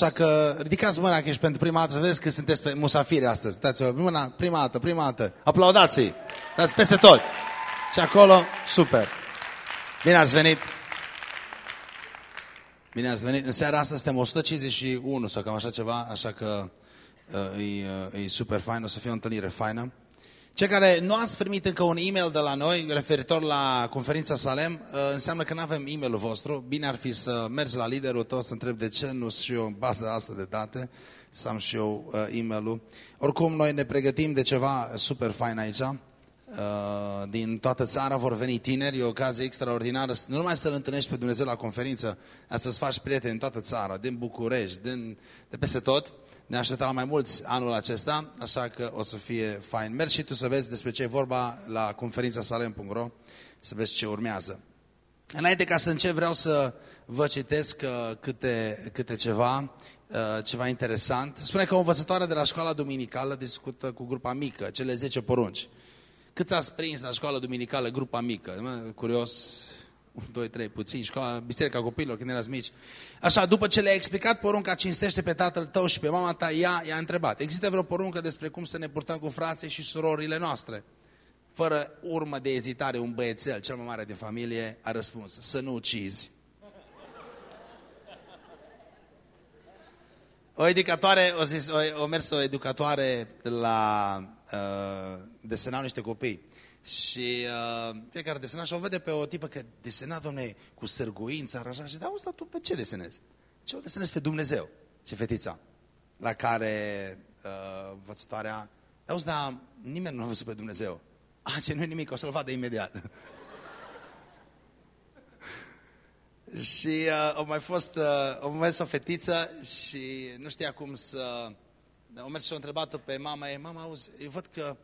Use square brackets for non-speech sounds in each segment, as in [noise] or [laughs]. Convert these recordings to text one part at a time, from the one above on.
Așa că ridicați mâna că ești pentru prima dată, să vedeți că sunteți pe musafiri astăzi. Uitați-vă, mâna, prima dată, prima dată. Aplaudați-i! Dați peste tot. Și acolo, super. Bine ați venit! Bine ați venit. În seara asta suntem 151 sau cam așa ceva, așa că uh, e, uh, e super fain, o să fie o întâlnire faină. Cei care nu ați primit încă un e-mail de la noi referitor la conferința Salem, uh, înseamnă că nu avem e-mailul vostru. Bine ar fi să mergi la liderul tău să întreb de ce nu și eu baza asta de date, să am și eu uh, e-mailul. Oricum, noi ne pregătim de ceva super fain aici. Uh, din toată țara vor veni tineri, e o ocazie extraordinară, nu numai să-L întâlnești pe Dumnezeu la conferință, dar să-ți faci prieteni în toată țara, din București, din, de peste tot. Ne așteptăm la mai mulți anul acesta, așa că o să fie fain. Mergi și tu să vezi despre ce e vorba la conferința salem.ro, să vezi ce urmează. Înainte ca să încep, vreau să vă citesc uh, câte, câte ceva, uh, ceva interesant. Spune că o învățătoare de la școala duminicală discută cu grupa mică, cele 10 porunci. Cât ați prins la școala duminicală grupa mică? Curios, 2, 3, puțin, școala, biserica copiilor, când erați mici. Așa, după ce le-a explicat porunca, cinstește pe tatăl tău și pe mama ta, ea i-a întrebat. Există vreo poruncă despre cum să ne purtăm cu frații și surorile noastre? Fără urmă de ezitare, un băiețel, cel mai mare de familie, a răspuns, să nu ucizi. O educatoare, o, zis, o, o mers o educatoare la uh, desenau niște copii. Și uh, fiecare desena și o vede pe o tipă că desena, domne, cu sârguință, așa, și da, auzi, tu pe ce desenezi? Ce o desenezi pe Dumnezeu? Ce fetița? La care uh, vățătoarea, auzi, dar nimeni nu a văzut pe Dumnezeu. A, ce nu nimic, o să-l vadă imediat. [laughs] și uh, o mai fost, uh, o mai fost o fetiță și nu știa cum să... O mers și o întrebat pe mama ei, mama, auzi, eu văd că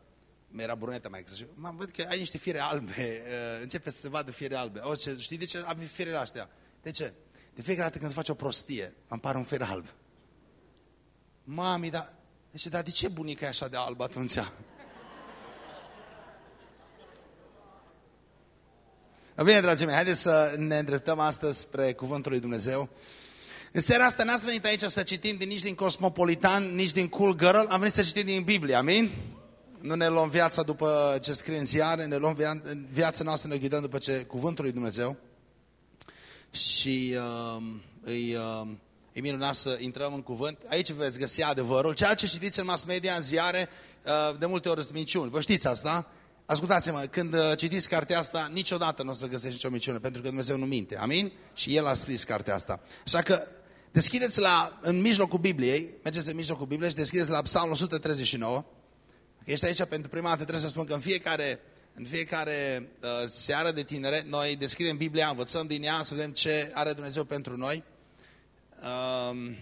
era brunetă mai exact. Mă văd că ai niște fiere albe, [laughs] uh, începe să se vadă fiere albe. O, ce, știi de ce am firele astea? De ce? De fiecare dată când faci o prostie, îmi pare un fier alb. Mami, dar, deci, dar de ce bunica e așa de alb atunci? [laughs] Bine, dragii mei, haideți să ne îndreptăm astăzi spre Cuvântul lui Dumnezeu. În seara asta n-ați venit aici să citim din, nici din Cosmopolitan, nici din Cool Girl, am venit să citim din Biblie, amin? Nu ne luăm viața după ce scrie în ziare, ne luăm via viața noastră, ne ghidăm după ce cuvântul lui Dumnezeu. Și uh, îi, uh, e minunat să intrăm în cuvânt. Aici veți găsi adevărul. Ceea ce citiți în mass media, în ziare, uh, de multe ori sunt minciuni. Vă știți asta? Ascultați-mă, când uh, citiți cartea asta, niciodată nu o să găsești nicio minciună, pentru că Dumnezeu nu minte. Amin? Și El a scris cartea asta. Așa că deschideți la, în mijlocul Bibliei, mergeți în mijlocul Bibliei și deschideți la Psalmul 139. Ești aici pentru prima dată, trebuie să spun că în fiecare, în fiecare uh, seară de tinere, noi deschidem Biblia, învățăm din ea, să vedem ce are Dumnezeu pentru noi. Uh,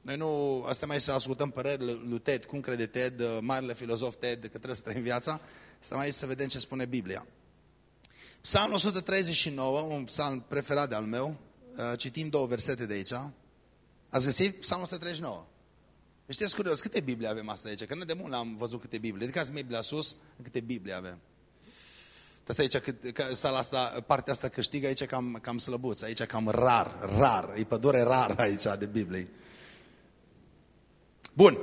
noi nu, asta mai să ascultăm părerile lui Ted, cum crede Ted, uh, marele filozof Ted, că trebuie să trăim viața. Asta mai să vedem ce spune Biblia. Psalmul 139, un psalm preferat de al meu, uh, citim două versete de aici. Ați găsit? Psalmul 139. Știți curios, câte Biblie avem asta aici? Că nu de mult am văzut câte Biblie. Ridicați Biblia sus, câte Biblie avem. Dați aici, că, sala asta, partea asta câștigă aici cam, cam slăbuț, aici cam rar, rar, e pădure rar aici de Biblie. Bun.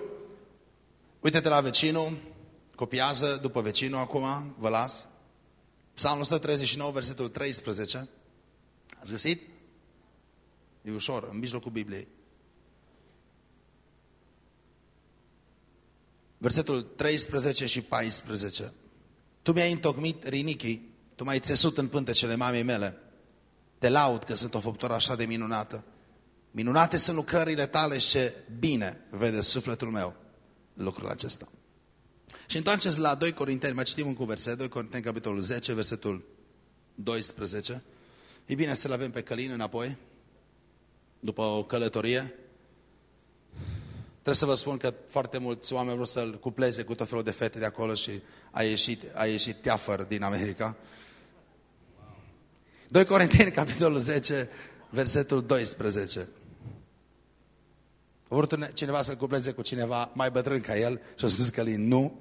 Uite-te la vecinul, copiază după vecinul acum, vă las. Psalmul 139, versetul 13. Ați găsit? E ușor, în mijlocul Bibliei. Versetul 13 și 14. Tu mi-ai întocmit rinichii, tu m-ai țesut în pântecele mamei mele. Te laud că sunt o făptură așa de minunată. Minunate sunt lucrările tale și ce bine vede sufletul meu lucrul acesta. Și întoarceți la 2 Corinteni, mai citim un verset, 2 Corinteni, capitolul 10, versetul 12. E bine să-l avem pe Călin înapoi, după o călătorie. Trebuie să vă spun că foarte mulți oameni vreau să-l cupleze cu tot felul de fete de acolo și a ieșit, a ieșit teafăr din America. 2 Corinteni, capitolul 10, versetul 12. A vrut cineva să-l cupleze cu cineva mai bătrân ca el și a spus că nu.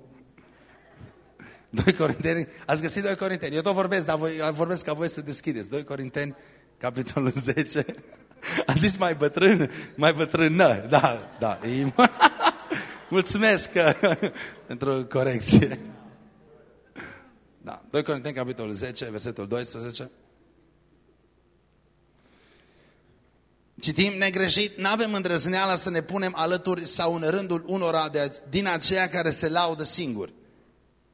2 Corinteni, ați găsit 2 Corinteni. Eu tot vorbesc, dar voi, vorbesc ca voi să deschideți. 2 Corinteni, capitolul 10, A zis mai bătrân, mai bătrână. Da, da. [laughs] Mulțumesc [laughs] pentru corecție. Da. 2 Corinteni, capitolul 10, versetul 12. Citim negreșit, nu avem îndrăzneala să ne punem alături sau în rândul unora de, din aceia care se laudă singuri.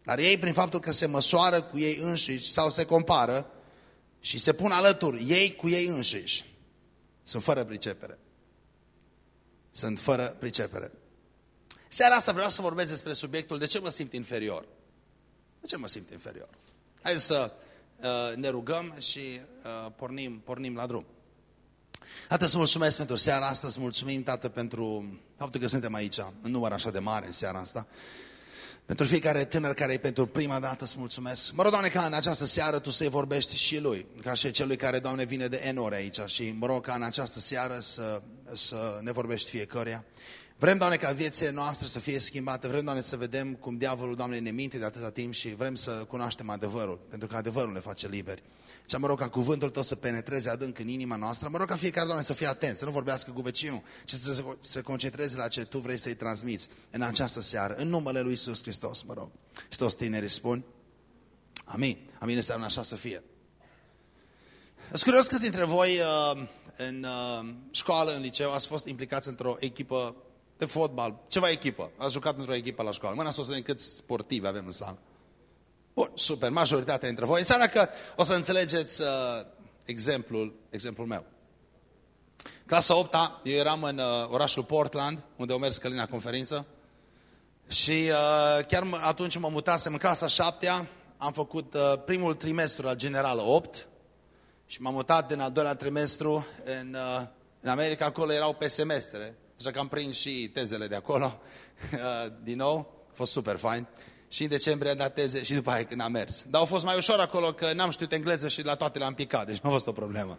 Dar ei, prin faptul că se măsoară cu ei înșiși sau se compară și se pun alături ei cu ei înșiși, sunt fără pricepere. Sunt fără pricepere. Seara asta vreau să vorbesc despre subiectul de ce mă simt inferior. De ce mă simt inferior? Hai să uh, ne rugăm și uh, pornim, pornim la drum. Tată, să mulțumesc pentru seara asta, să mulțumim, Tată, pentru faptul că suntem aici, în număr așa de mare în seara asta. Pentru fiecare tânăr care e pentru prima dată, să mulțumesc. Mă rog, Doamne, ca în această seară Tu să-i vorbești și lui, ca și celui care, Doamne, vine de enore aici și mă rog ca în această seară să, să ne vorbești fiecăruia. Vrem, Doamne, ca viețile noastre să fie schimbate, vrem, Doamne, să vedem cum diavolul, Doamne, ne minte de atâta timp și vrem să cunoaștem adevărul, pentru că adevărul ne face liberi. Și mă rog ca cuvântul tău să penetreze adânc în inima noastră. Mă rog ca fiecare, Doamne, să fie atent, să nu vorbească cu vecinul, ci să se, se concentreze la ce Tu vrei să-i transmiți în această seară. În numele Lui Iisus Hristos, mă rog. Și toți tinerii spun, Amin. Amin înseamnă așa să fie. Sunt curios câți dintre voi uh, în uh, școală, în liceu, ați fost implicați într-o echipă de fotbal, ceva echipă. Ați jucat într-o echipă la școală. Mâna să o să vedem câți sportivi avem în sală. Bun, super, majoritatea dintre voi. Înseamnă că o să înțelegeți uh, exemplul, exemplul meu. Clasa 8 -a, eu eram în uh, orașul Portland, unde au mers Călina conferință. Și uh, chiar atunci mă mutasem în clasa 7 -a, am făcut uh, primul trimestru al General 8 și m-am mutat din al doilea trimestru în, uh, în America, acolo erau pe semestre. Așa că am prins și tezele de acolo, [laughs] uh, din nou, a fost super fain și în decembrie am dat teze și după aia când am mers. Dar au fost mai ușor acolo că n-am știut engleză și la toate le-am picat, deci nu a fost o problemă.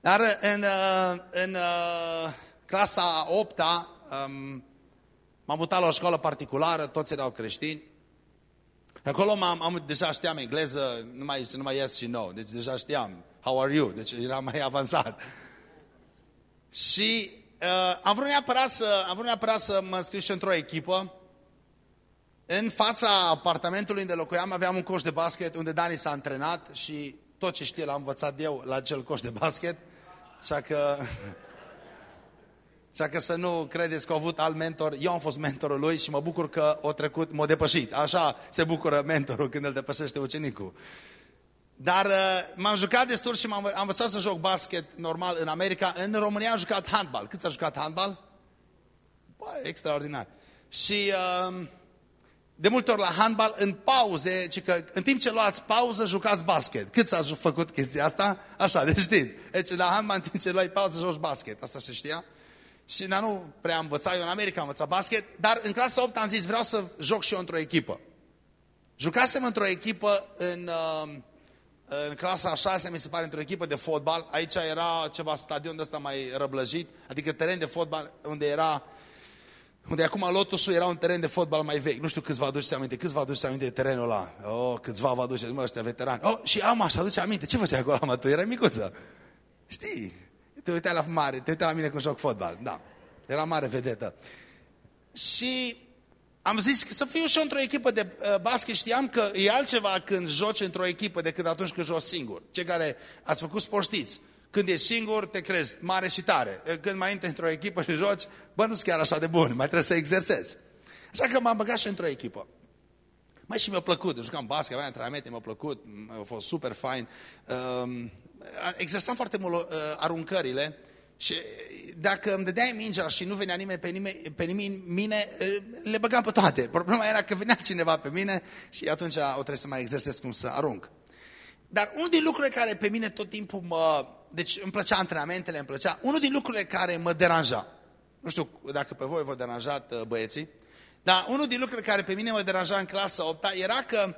Dar în, uh, în uh, clasa 8 -a, um, m-am mutat la o școală particulară, toți erau creștini. Acolo am, am, deja știam engleză, numai, numai yes și no, deci deja știam how are you, deci era mai avansat. Și uh, am vrut neapărat să, am vrut neapărat să mă înscriu și într-o echipă, în fața apartamentului unde locuiam aveam un coș de basket unde Dani s-a antrenat și tot ce știe l-am învățat eu la acel coș de basket. Așa că, [laughs] așa că să nu credeți că a avut alt mentor. Eu am fost mentorul lui și mă bucur că o trecut, m-a depășit. Așa se bucură mentorul când îl depășește ucenicul. Dar uh, m-am jucat destul și am învățat să joc basket normal în America. În România am jucat handbal. Cât s-a jucat handbal? Bă, extraordinar. Și... Uh, de multe ori la handbal, în pauze, ci că în timp ce luați pauză, jucați basket. Cât s-a făcut chestia asta? Așa, deci știți. Deci la handbal, în timp ce luai pauză, joci basket. Asta se știa. Și dar nu prea am învățat, eu în America am învățat basket, dar în clasa 8 am zis, vreau să joc și eu într-o echipă. Jucasem într-o echipă în, uh, în clasa 6, mi se pare, într-o echipă de fotbal. Aici era ceva stadion de ăsta mai răblăjit, adică teren de fotbal unde era unde acum Lotusul era un teren de fotbal mai vechi. Nu știu câți vă aduceți aminte. Câți vă aduceți aminte de terenul ăla? Oh, câțiva vă aduceți, mă, ăștia veterani. Oh, și am așa, aduce aminte. Ce făceai acolo, mă? Tu erai micuță. Știi? Te uitai la mare, te uitai la mine când joc fotbal. Da. Era mare vedetă. Și am zis că să fiu și într-o echipă de uh, basket. Știam că e altceva când joci într-o echipă decât atunci când joci singur. Cei care ați făcut sport știți. Când ești singur, te crezi mare și tare. Când mai intri într-o echipă și joci, bă, nu-s chiar așa de bun, mai trebuie să exersezi. Așa că m-am băgat și într-o echipă. Mai și mi-a plăcut, jucam basket, aveam antrenamente, mi-a plăcut, a fost super fain. Um, exersam foarte mult uh, aruncările și dacă îmi dădeai mingea și nu venea nimeni pe, nimeni, pe nimeni, mine, uh, le băgam pe toate. Problema era că venea cineva pe mine și atunci o trebuie să mai exersez cum să arunc. Dar unul din lucrurile care pe mine tot timpul mă deci îmi plăcea antrenamentele, îmi plăcea. Unul din lucrurile care mă deranja, nu știu dacă pe voi vă deranjat uh, băieții, dar unul din lucrurile care pe mine mă deranja în clasa 8 era că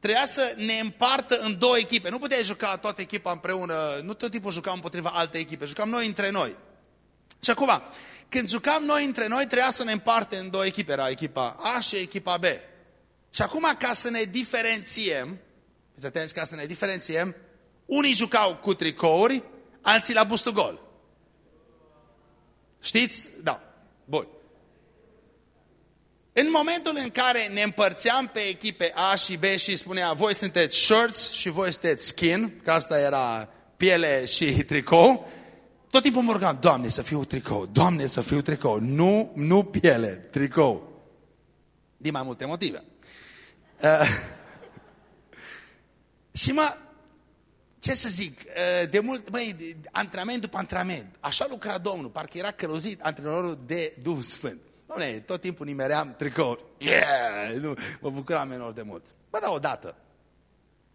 trebuia să ne împartă în două echipe. Nu puteai juca toată echipa împreună, nu tot timpul jucam împotriva alte echipe, jucam noi între noi. Și acum, când jucam noi între noi, trebuia să ne împartă în două echipe, era echipa A și echipa B. Și acum, ca să ne diferențiem, fiți atenți, ca să ne diferențiem, unii jucau cu tricouri, alții la bustul gol. Știți? Da. Bun. În momentul în care ne împărțeam pe echipe A și B și spunea voi sunteți shirts și voi sunteți skin, că asta era piele și tricou, tot timpul mă rugam, Doamne să fiu tricou, Doamne să fiu tricou, nu, nu piele, tricou. Din mai multe motive. Uh, [laughs] și mă, ce să zic, uh, de mult, băi, antrenament după antrenament, așa lucra Domnul, parcă era călăuzit antrenorul de Duh Sfânt. Doamne, tot timpul nimeream tricouri. Yeah! Nu, mă bucuram enorm de mult. Bă, da, odată.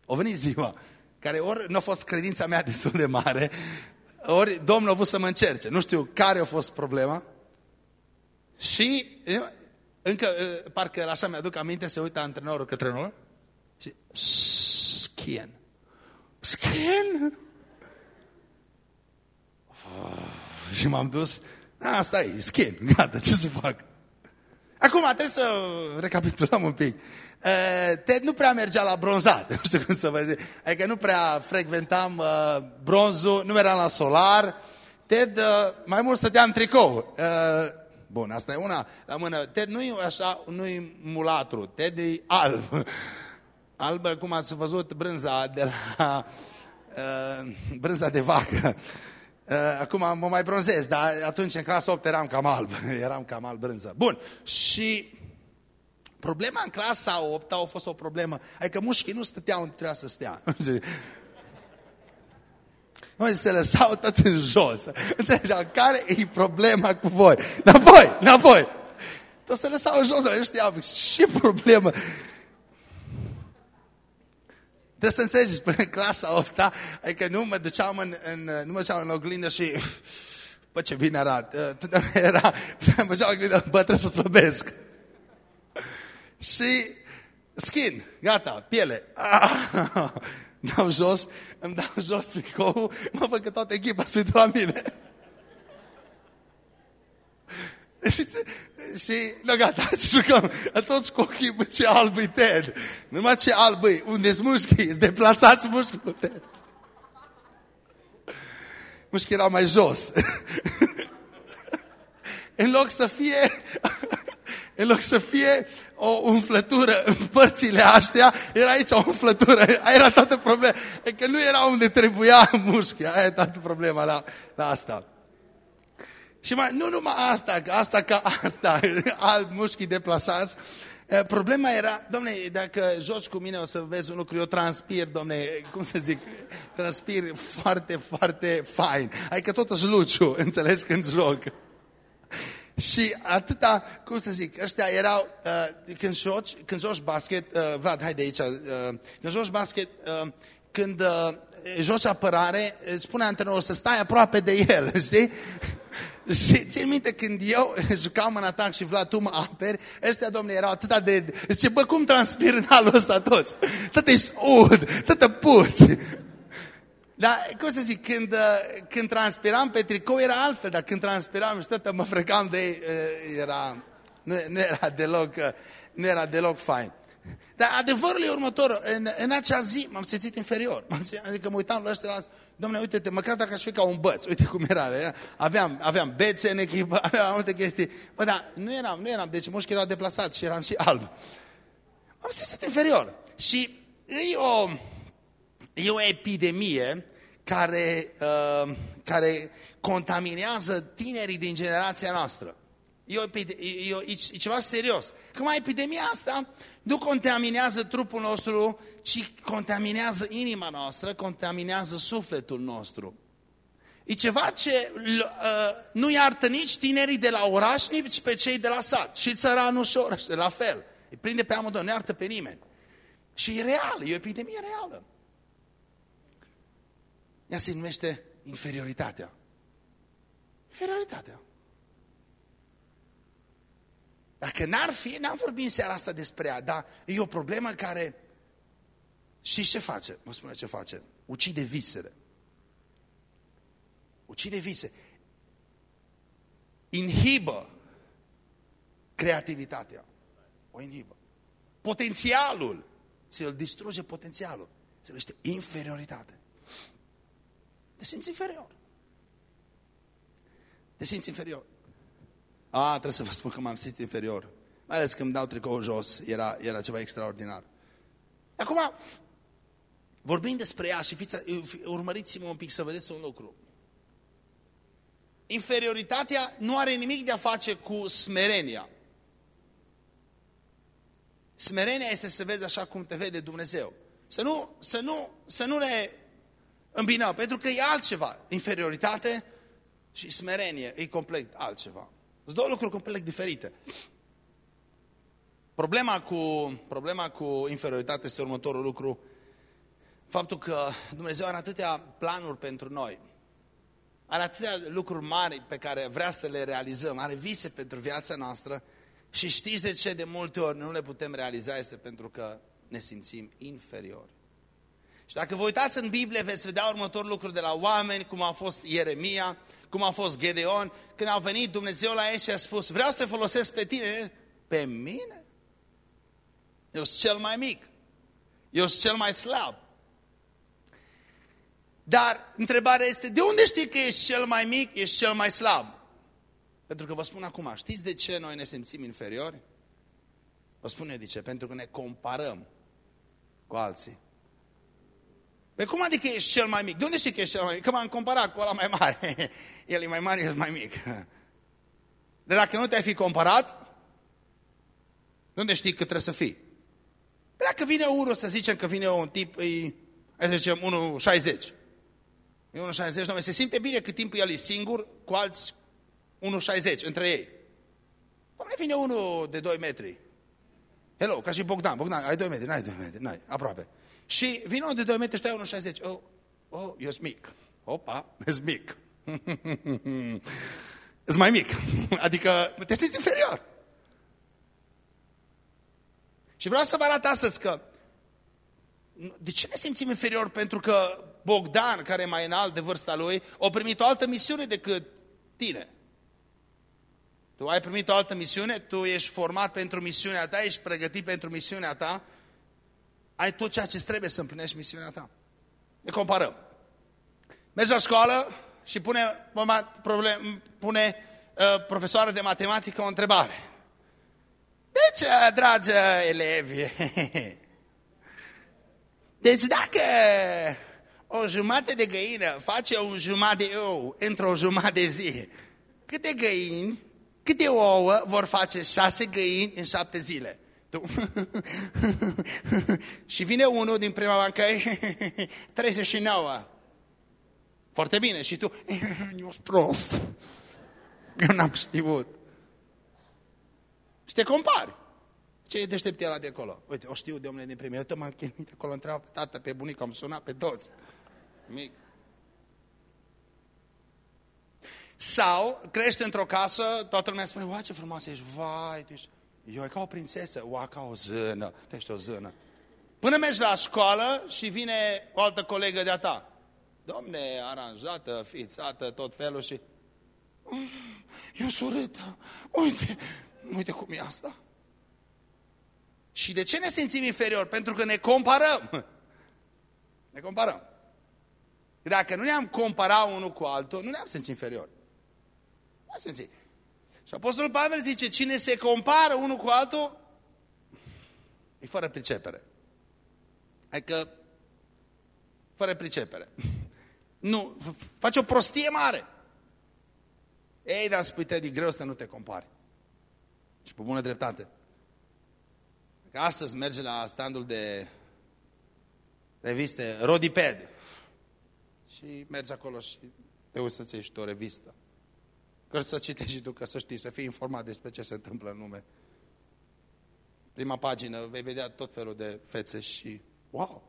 O venit ziua, care ori nu a fost credința mea [laughs] destul de mare, ori Domnul a vrut să mă încerce. Nu știu care a fost problema. Și încă, parcă așa mi-aduc aminte, se uită antrenorul către noi și skin. Skin? Oh, și m-am dus, asta e, skin, gata, ce să fac? Acum trebuie să recapitulăm un pic. Ted nu prea mergea la bronzat, [laughs] nu știu cum să vă zic. Adică nu prea frecventam uh, bronzul, nu eram la solar. Ted uh, mai mult stătea în tricou. Uh, bun, asta e una la mână. Ted nu e așa, nu e mulatru, Ted e alb. [laughs] Albă, cum ați văzut, brânza de la... Uh, brânza de vacă. Uh, acum mă mai bronzez, dar atunci în clasa 8 eram cam alb. [laughs] eram cam alb brânză. Bun, și Problema în clasa 8 a fost o problemă. Adică mușchii nu stăteau unde trebuia să stea. [laughs] Noi se lăsau toți în jos. [laughs] Înțelegeam, care e problema cu voi? Înapoi, înapoi. Toți se lăsau în jos, nu știau, ce problemă? Trebuie să înțelegeți, până în clasa 8 adică nu mă duceam în, în, nu mă duceam în oglindă și, bă, ce bine arată. Era, mă duceam în oglindă, bă, trebuie să slăbesc și skin, gata, piele. Ah, [laughs] dau jos, îmi dau jos tricou, mă văd că toată echipa se uită la mine. [laughs] și, nu, gata, să [laughs] jucăm. Toți cu ochii, bă, ce alb e Ted. Numai ce alb e, unde-s mușchii, îți deplasați mușchiul Ted. Mușchii erau mai jos. [laughs] în loc să fie în loc să fie o umflătură în părțile astea, era aici o umflătură. Aia era toată problema. E că nu era unde trebuia mușchi. Aia e toată problema la, la asta. Și mai, nu numai asta, că asta ca asta, [laughs] alt mușchii deplasați. Problema era, domne, dacă joci cu mine o să vezi un lucru, eu transpir, domne, cum să zic, transpir foarte, foarte fain. Adică tot îți luciu, [laughs] înțelegi, când joc. Și atâta, cum să zic, ăștia erau, uh, când, joci, când joci basket, uh, Vlad, hai de aici, uh, când joci basket, uh, când uh, joci apărare, îți spune antrenorul să stai aproape de el, [laughs] știi? Și țin minte când eu [laughs] jucam în atac și Vlad, tu mă aperi, ăștia, domnule, erau atâta de... Zice, bă, cum transpir în halul ăsta toți? Tot ești ud, tătă puți. Dar, cum să zic, când, uh, când transpiram pe tricou era altfel, dar când transpiram și tot mă frecam de ei, uh, era, nu, nu era deloc, uh, nu era deloc fain. Dar adevărul e următor, în, în acea zi m-am simțit inferior. Adică mă uitam la ăștia, domnule, uite-te, măcar dacă aș fi ca un băț, uite cum era. Aveam, aveam bețe în echipă, [laughs] aveam multe chestii. Bă, dar nu eram, nu eram, deci mușchii erau deplasați și eram și alb. M-am simțit inferior. Și e o, e o epidemie care, uh, care contaminează tinerii din generația noastră. E, o, e, e, e ceva serios. Cum epidemia asta nu contaminează trupul nostru, ci contaminează inima noastră, contaminează sufletul nostru. E ceva ce uh, nu iartă nici tinerii de la oraș, nici pe cei de la sat. Și țăranul și oraș, la fel. Îi prinde pe amândouă, nu iartă pe nimeni. Și e real, e o epidemie reală. Ea se numește inferioritatea. Inferioritatea. Dacă n-ar fi, n-am vorbit în seara asta despre ea, dar e o problemă care... Și ce face? Mă spune ce face. Ucide visele. Ucide vise. Inhibă creativitatea. O inhibă. Potențialul. Se îl distruge potențialul. Se numește inferioritate te simți inferior. Te simți inferior. A, trebuie să vă spun că m-am simțit inferior. Mai ales când îmi dau tricoul jos, era, era ceva extraordinar. Acum, vorbim despre ea și fiți, urmăriți-mă un pic să vedeți un lucru. Inferioritatea nu are nimic de a face cu smerenia. Smerenia este să vezi așa cum te vede Dumnezeu. Să nu, să nu, să nu le îmbinăm, pentru că e altceva. Inferioritate și smerenie e complet altceva. Sunt două lucruri complet diferite. Problema cu, problema cu inferioritate este următorul lucru. Faptul că Dumnezeu are atâtea planuri pentru noi. Are atâtea lucruri mari pe care vrea să le realizăm. Are vise pentru viața noastră. Și știți de ce de multe ori nu le putem realiza? Este pentru că ne simțim inferiori. Și dacă vă uitați în Biblie, veți vedea următorul lucru de la oameni, cum a fost Ieremia, cum a fost Gedeon, când a venit Dumnezeu la ei și a spus, vreau să te folosesc pe tine, pe mine? Eu sunt cel mai mic. Eu sunt cel mai slab. Dar întrebarea este, de unde știi că ești cel mai mic, ești cel mai slab? Pentru că vă spun acum, știți de ce noi ne simțim inferiori? Vă spun eu de ce, pentru că ne comparăm cu alții. Pe cum adică ești cel mai mic? De unde știi că ești cel mai mic? Că m-am comparat cu ăla mai mare. [laughs] El e mai mare, el e mai mic. [laughs] De dacă nu te-ai fi comparat, de unde știi că trebuie să fii? Păi dacă vine unul, să zicem că vine un tip, e, hai să zicem, 1,60. E 1,60, nu, se simte bine cât timp el e singur cu alți 1,60 între ei. Doamne, vine unul de 2 metri. Hello, ca și Bogdan. Bogdan, ai 2 metri? N-ai 2 metri, n-ai, aproape. Și vine unul de 2 metri și tu ai 1,60. Oh, oh, eu sunt mic. Opa, ești mic. [laughs] Ești mai mic. Adică te simți inferior. Și vreau să vă arăt astăzi că de ce ne simțim inferior? Pentru că Bogdan, care e mai înalt de vârsta lui, a primit o altă misiune decât tine. Tu ai primit o altă misiune, tu ești format pentru misiunea ta, ești pregătit pentru misiunea ta, ai tot ceea ce trebuie să împlinești misiunea ta. Ne comparăm. Mergi la școală și pune, problem, pune uh, profesoară de matematică o întrebare. Deci, dragi elevi, [laughs] deci dacă o jumătate de găină face un jumătate de ou într-o jumătate de zi, câte găini, câte ouă vor face șase găini în șapte zile? Tu. [laughs] și vine unul din prima bancă, [laughs] 39. Foarte bine. Și tu, [laughs] eu prost. Eu n-am știut. Și te compari. Ce e deștept ăla de acolo? Uite, o știu de omule din primul. Eu te m-am chinuit acolo, întreabă pe tată, pe bunică, am sunat pe toți. Mic. Sau crești într-o casă, toată lumea spune, uai ce frumoasă ești, vai, tu ești... Eu e ca o prințesă, ua, ca o zână, tu ești o zână. Până mergi la școală și vine o altă colegă de-a ta. Domne, aranjată, fițată, tot felul și... Mm, eu surâtă, uite, uite cum e asta. Și de ce ne simțim inferior? Pentru că ne comparăm. Ne comparăm. Dacă nu ne-am comparat unul cu altul, nu ne-am simțit inferior. Nu am simțit. Și Apostolul Pavel zice, cine se compară unul cu altul, e fără pricepere. Adică, fără pricepere. [laughs] Nu, face o prostie mare. Ei, dar spui, te, de greu să nu te compari. Și pe bună dreptate. Că astăzi merge la standul de reviste Rodiped. Și mergi acolo și te uiți să-ți ieși o revistă. Că să citești și tu, ca să știi, să fii informat despre ce se întâmplă în lume. Prima pagină vei vedea tot felul de fețe și wow!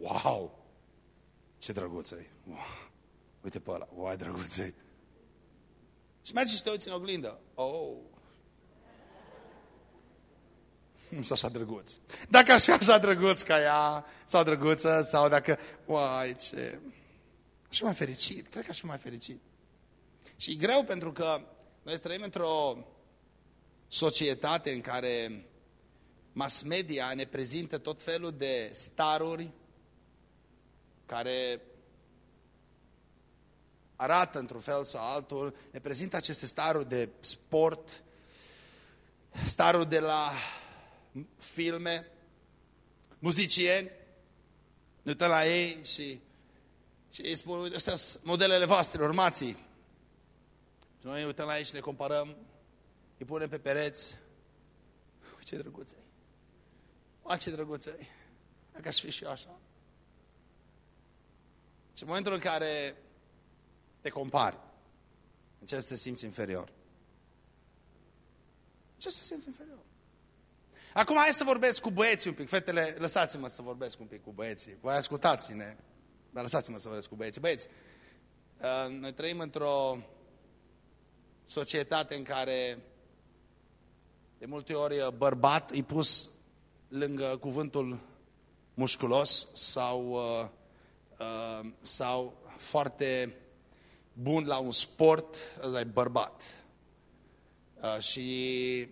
Wow! Ce drăguță -i. wow. Uite pe ăla, wow, drăguță Și mergi și te uiți în oglindă. Oh! Nu sunt așa drăguț. Dacă aș fi așa drăguț ca ea, sau drăguță, sau dacă, uai, ce... Aș fi mai fericit, cred că aș fi mai fericit. Și e greu pentru că noi trăim într-o societate în care mass media ne prezintă tot felul de staruri care arată într-un fel sau altul, ne prezintă aceste staruri de sport, staruri de la filme, muzicieni, ne uităm la ei și, și ei spun, uite, astea sunt modelele voastre, urmații. Și noi ne uităm la ei și ne comparăm, îi punem pe pereți. Ce drăguț ai! O, ce drăguț ai! Dacă aș fi și eu așa. Și în momentul în care te compari, încerci să te simți inferior. Ce să te simți inferior? Acum hai să vorbesc cu băieții un pic. Fetele, lăsați-mă să vorbesc un pic cu băieții. Voi ascultați-ne, dar lăsați-mă să vorbesc cu băieții. Băieți, uh, noi trăim într-o societate în care de multe ori uh, bărbat e pus lângă cuvântul mușculos sau, uh, uh, sau foarte bun la un sport, ăsta e bărbat. Uh, și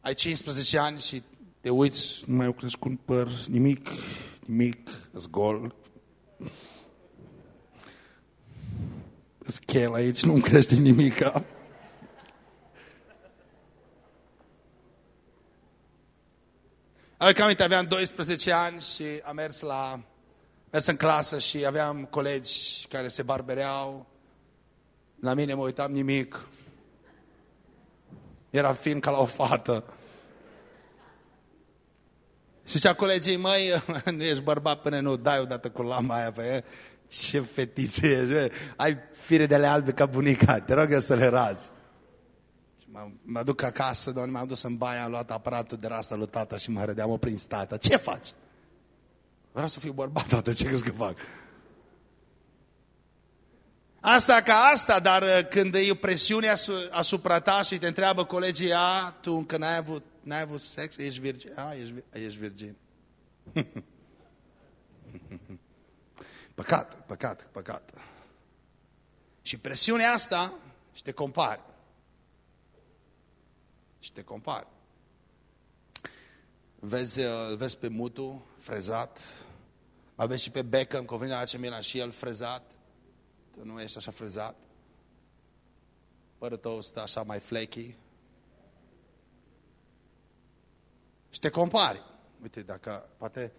ai 15 ani și te uiți, nu mai au crescut păr, nimic, nimic, îți gol. Îți aici, nu-mi crește nimica. Adică aminte, aveam 12 ani și am mers la mers în clasă și aveam colegi care se barbereau. La mine mă uitam nimic. Era fin ca la o fată. Și zicea colegii, măi, [laughs] nu ești bărbat până nu dai odată cu lama aia pe Ce fetiță ești, ai fire de ale albe ca bunica, te rog eu să le razi. Mă duc acasă, doamne, m-am dus în baie, am luat aparatul de rasă lui tata și mă rădeam, o prins tata. Ce faci? Vreau să fiu bărbat, tată, ce crezi că fac? Asta ca asta, dar uh, când e o presiune asupra ta și te întreabă colegii, a, tu încă n-ai avut, n-ai avut sex, ești virgin? A, ești, ești virgin. [laughs] păcat, păcat, păcat. Și presiunea asta și te compari și te compari. Vezi, uh, îl vezi pe Mutu, frezat, mai vezi și pe Beckham, că vine la AC Milan și el frezat. Tu nu ești așa frezat. Părul tău stă așa mai flaky. Și te compari. Uite, dacă, poate,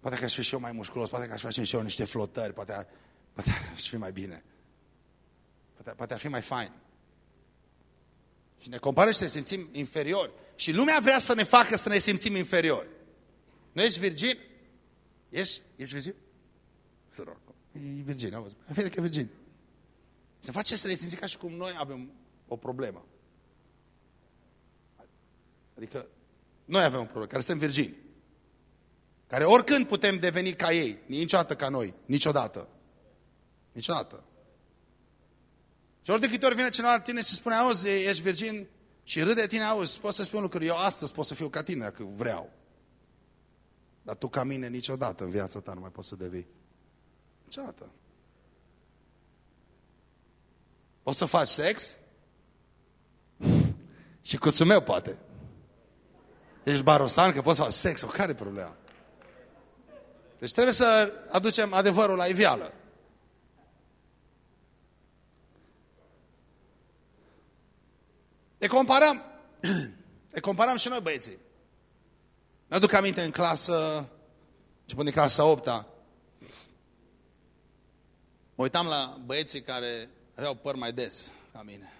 poate că aș fi și eu mai musculos, poate că aș face și eu niște flotări, poate, poate [laughs] aș fi mai bine. Poate, poate ar fi mai fain. Și ne comparăm și ne simțim inferiori. Și lumea vrea să ne facă să ne simțim inferiori. Nu ești virgin? Ești, ești virgin? E virgin, auzi. Vede că e virgin. Se face să ne simțim ca și cum noi avem o problemă. Adică noi avem o problemă, care suntem virgini. Care oricând putem deveni ca ei, niciodată ca noi, niciodată. Niciodată. Și ori de câte ori vine cineva la tine și spune, auzi, ești virgin și râde de tine, auzi, poți să spun lucruri, eu astăzi pot să fiu ca tine dacă vreau. Dar tu ca mine niciodată în viața ta nu mai poți să devii. Niciodată. Poți să faci sex? [laughs] și cuțul meu poate. Ești barosan că poți să faci sex, o care problema? Deci trebuie să aducem adevărul la iveală. Ne comparăm. Ne comparăm și noi băieții. Ne aduc aminte în clasă, începând din clasa 8 -a, mă uitam la băieții care aveau păr mai des ca mine.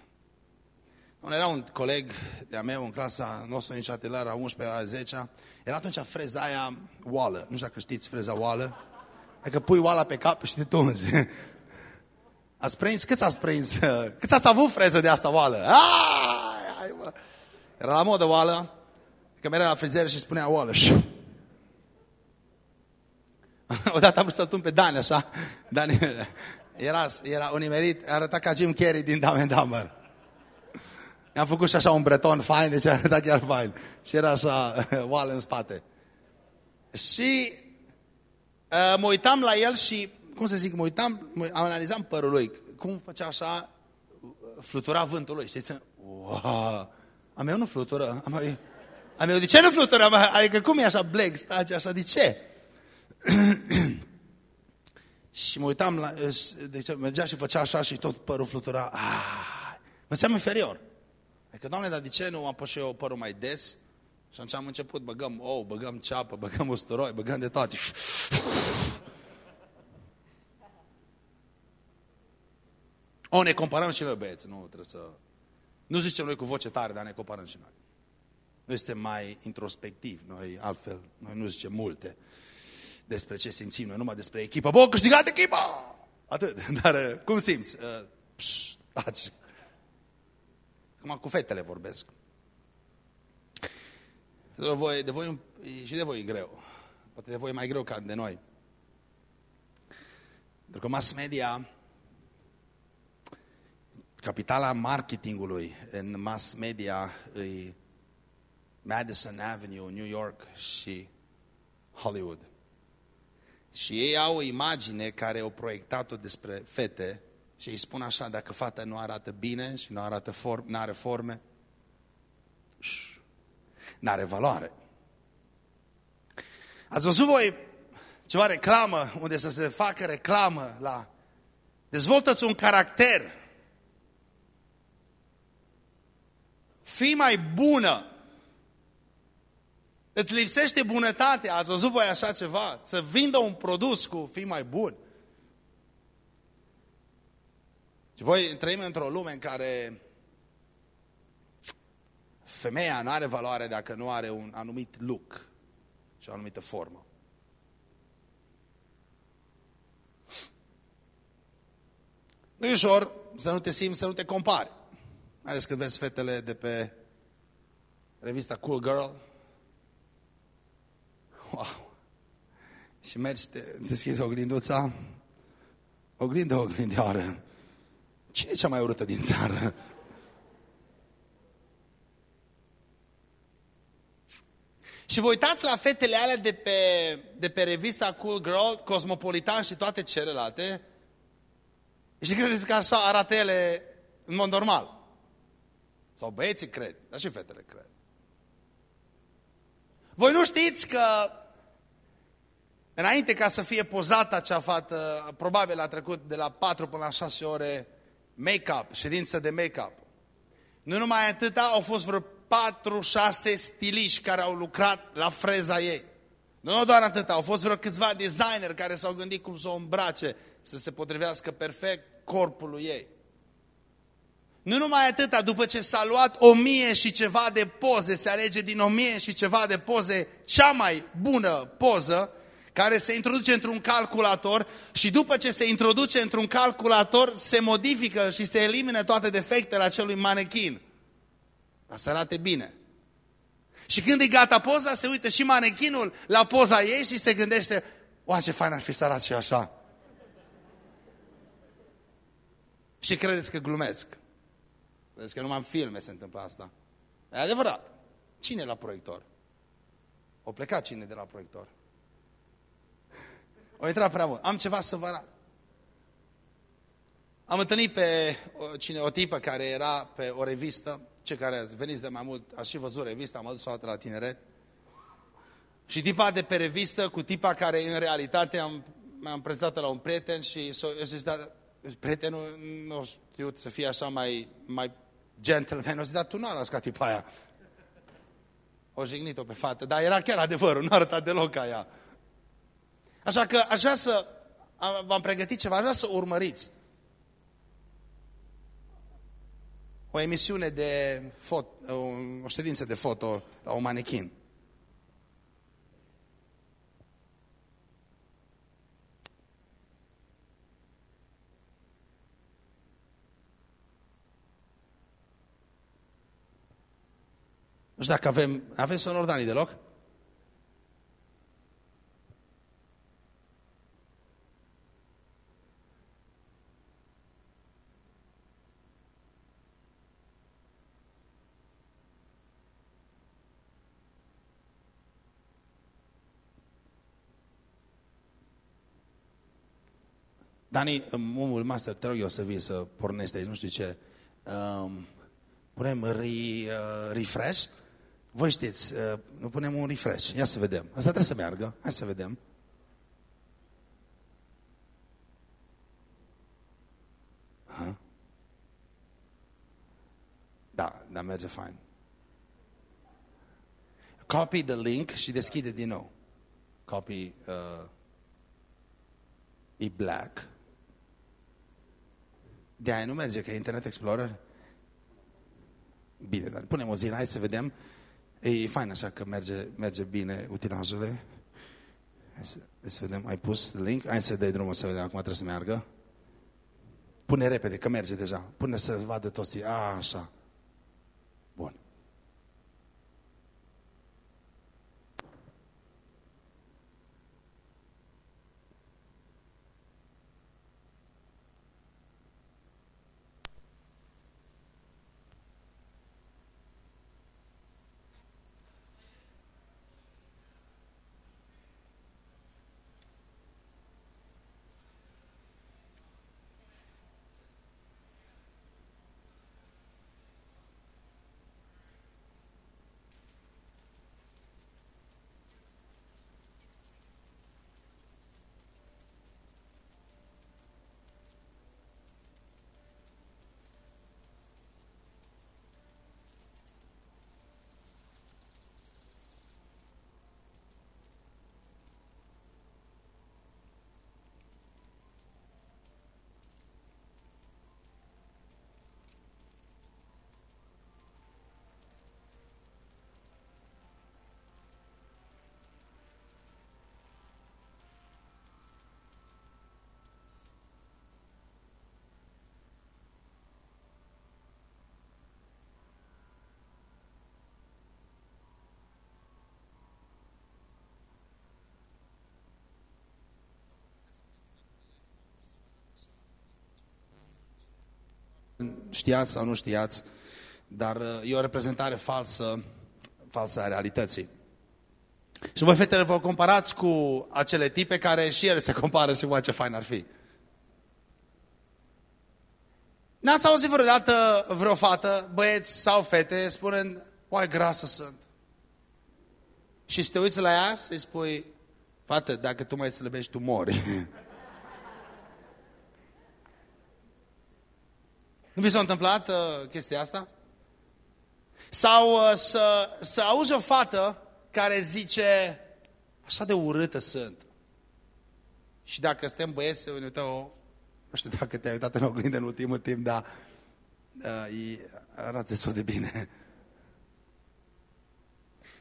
Un era un coleg de-a meu în clasa noastră în catelar, a 11 a 10 -a. Era atunci freza aia oală. Nu știu dacă știți freza oală. Adică pui oala pe cap și te tunzi. Ați prins? Cât ați prins? Cât ați avut freză de asta oală? Aaaa! hai mă. Era la modă oală, că mereu la frizer și spunea oală. [laughs] Odată am vrut să-l tun pe Dani, așa. Dani era, era un nimerit, arăta ca Jim Carrey din Dumb and Dumber. I-am făcut și așa un breton fain, deci arăta chiar fain. Și era așa, [laughs] oală în spate. Și uh, mă uitam la el și, cum să zic, mă uitam, mă, analizam părul lui. Cum făcea așa, flutura vântul lui, știți? Wow! A meu nu flutură. A meu, a meu, de ce nu flutură? Adică cum e așa bleg, staci așa, de ce? [clears throat] Și mă uitam, la, deci mergea și făcea așa și tot părul flutura. Ah, mă seamă inferior. Adică, Doamne, dar de ce nu am pus și eu părul mai des? Și atunci am început, băgăm ou, băgăm ceapă, băgăm usturoi, băgăm de toate. O, ne comparăm și noi, băieți, nu trebuie să... Nu zicem noi cu voce tare, dar ne comparăm și noi. Noi suntem mai introspectivi, noi altfel, noi nu zicem multe despre ce simțim noi, numai despre echipă. Bă, câștigat echipa! Atât, [laughs] dar cum simți? Uh, pș, taci. Acum cu fetele vorbesc. De voi, de voi, și de voi e greu. Poate de voi e mai greu ca de noi. Pentru că mass media, capitala marketingului în mass media e Madison Avenue, New York și Hollywood. Și ei au o imagine care au proiectat-o despre fete și îi spun așa, dacă fata nu arată bine și nu arată form, nu are forme, nu are valoare. Ați văzut voi ceva reclamă unde să se facă reclamă la dezvoltă-ți un caracter. Fii mai bună. Îți lipsește bunătatea. Ați văzut voi așa ceva? Să vindă un produs cu fii mai bun. Și voi trăim într-o lume în care femeia nu are valoare dacă nu are un anumit look și o anumită formă. Nu e ușor să nu te simți, să nu te compari. Mai ales când vezi fetele de pe revista Cool Girl. Wow! Și mergi, te deschizi oglinduța, oglindă, oglindioară. Cine e cea mai urâtă din țară? Și vă uitați la fetele alea de pe, de pe revista Cool Girl, Cosmopolitan și toate celelalte și credeți că așa arată ele în mod normal. Sau băieții cred, dar și fetele cred. Voi nu știți că înainte ca să fie pozată acea fată, probabil a trecut de la 4 până la 6 ore make-up, ședință de make-up. Nu numai atâta, au fost vreo 4-6 stiliști care au lucrat la freza ei. Nu doar atât, au fost vreo câțiva designer care s-au gândit cum să o îmbrace, să se potrivească perfect corpului ei. Nu numai atâta, după ce s-a luat o mie și ceva de poze, se alege din o mie și ceva de poze cea mai bună poză, care se introduce într-un calculator și după ce se introduce într-un calculator, se modifică și se elimină toate defectele acelui manechin. Ca să arate bine. Și când e gata poza, se uită și manechinul la poza ei și se gândește, oa, ce fain ar fi să arate și așa. Și credeți că glumesc. Credeți că numai în filme se întâmplă asta. E adevărat. Cine la proiector? O plecat cine de la proiector? O intrat prea mult. Am ceva să vă arăt. Am întâlnit pe o, cine, o tipă care era pe o revistă, cei care veniți de mai mult, ați și văzut revista, am adus o dată la tineret. Și tipa de pe revistă cu tipa care în realitate am, am prezentat la un prieten și s-a zis, da, prietenul nu știu să fie așa mai, mai gentleman, o zis, dar tu nu arăți ca tipa aia. O jignit-o pe fată, dar era chiar adevărul, nu arăta deloc ca ea. Așa că aș vrea să, v-am pregătit ceva, aș vrea să urmăriți. O emisiune de foto, o ședință de foto la un manechin. Nu știu dacă avem, avem sonor Dani deloc? Dani, omul master, te rog eu să vii să pornești aici, nu știu ce. Um, punem re, uh, refresh? Voi știți, uh, nu punem un refresh. Ia să vedem. Asta trebuie să meargă. Hai să vedem. Aha. Da, dar merge fain. Copy the link și deschide din nou. Copy uh, e black. De aia nu merge, că e Internet Explorer. Bine, dar punem o zi, hai să vedem. E fain așa că merge, merge bine utilajele. Hai să, hai să vedem, ai pus link? Hai să dai drumul să vedem acum trebuie să meargă. Pune repede, că merge deja. Pune să vadă toți. A, așa. Bun. Știați sau nu știați, dar uh, e o reprezentare falsă, falsă a realității. Și voi, fetele, vă comparați cu acele tipe care și ele se compară și voi ce fain ar fi. N-ați auzit vreodată vreo fată, băieți sau fete, spunând, oai, grasă sunt. Și să te uiți la ea, să-i spui, fată, dacă tu mai slăbești, tu mori. [laughs] Nu vi s-a întâmplat uh, chestia asta? Sau uh, să, să auzi o fată care zice, așa de urâtă sunt. Și dacă suntem băieți, se uită o... Nu știu dacă te-ai uitat în oglindă în ultimul timp, dar uh, arată destul de bine.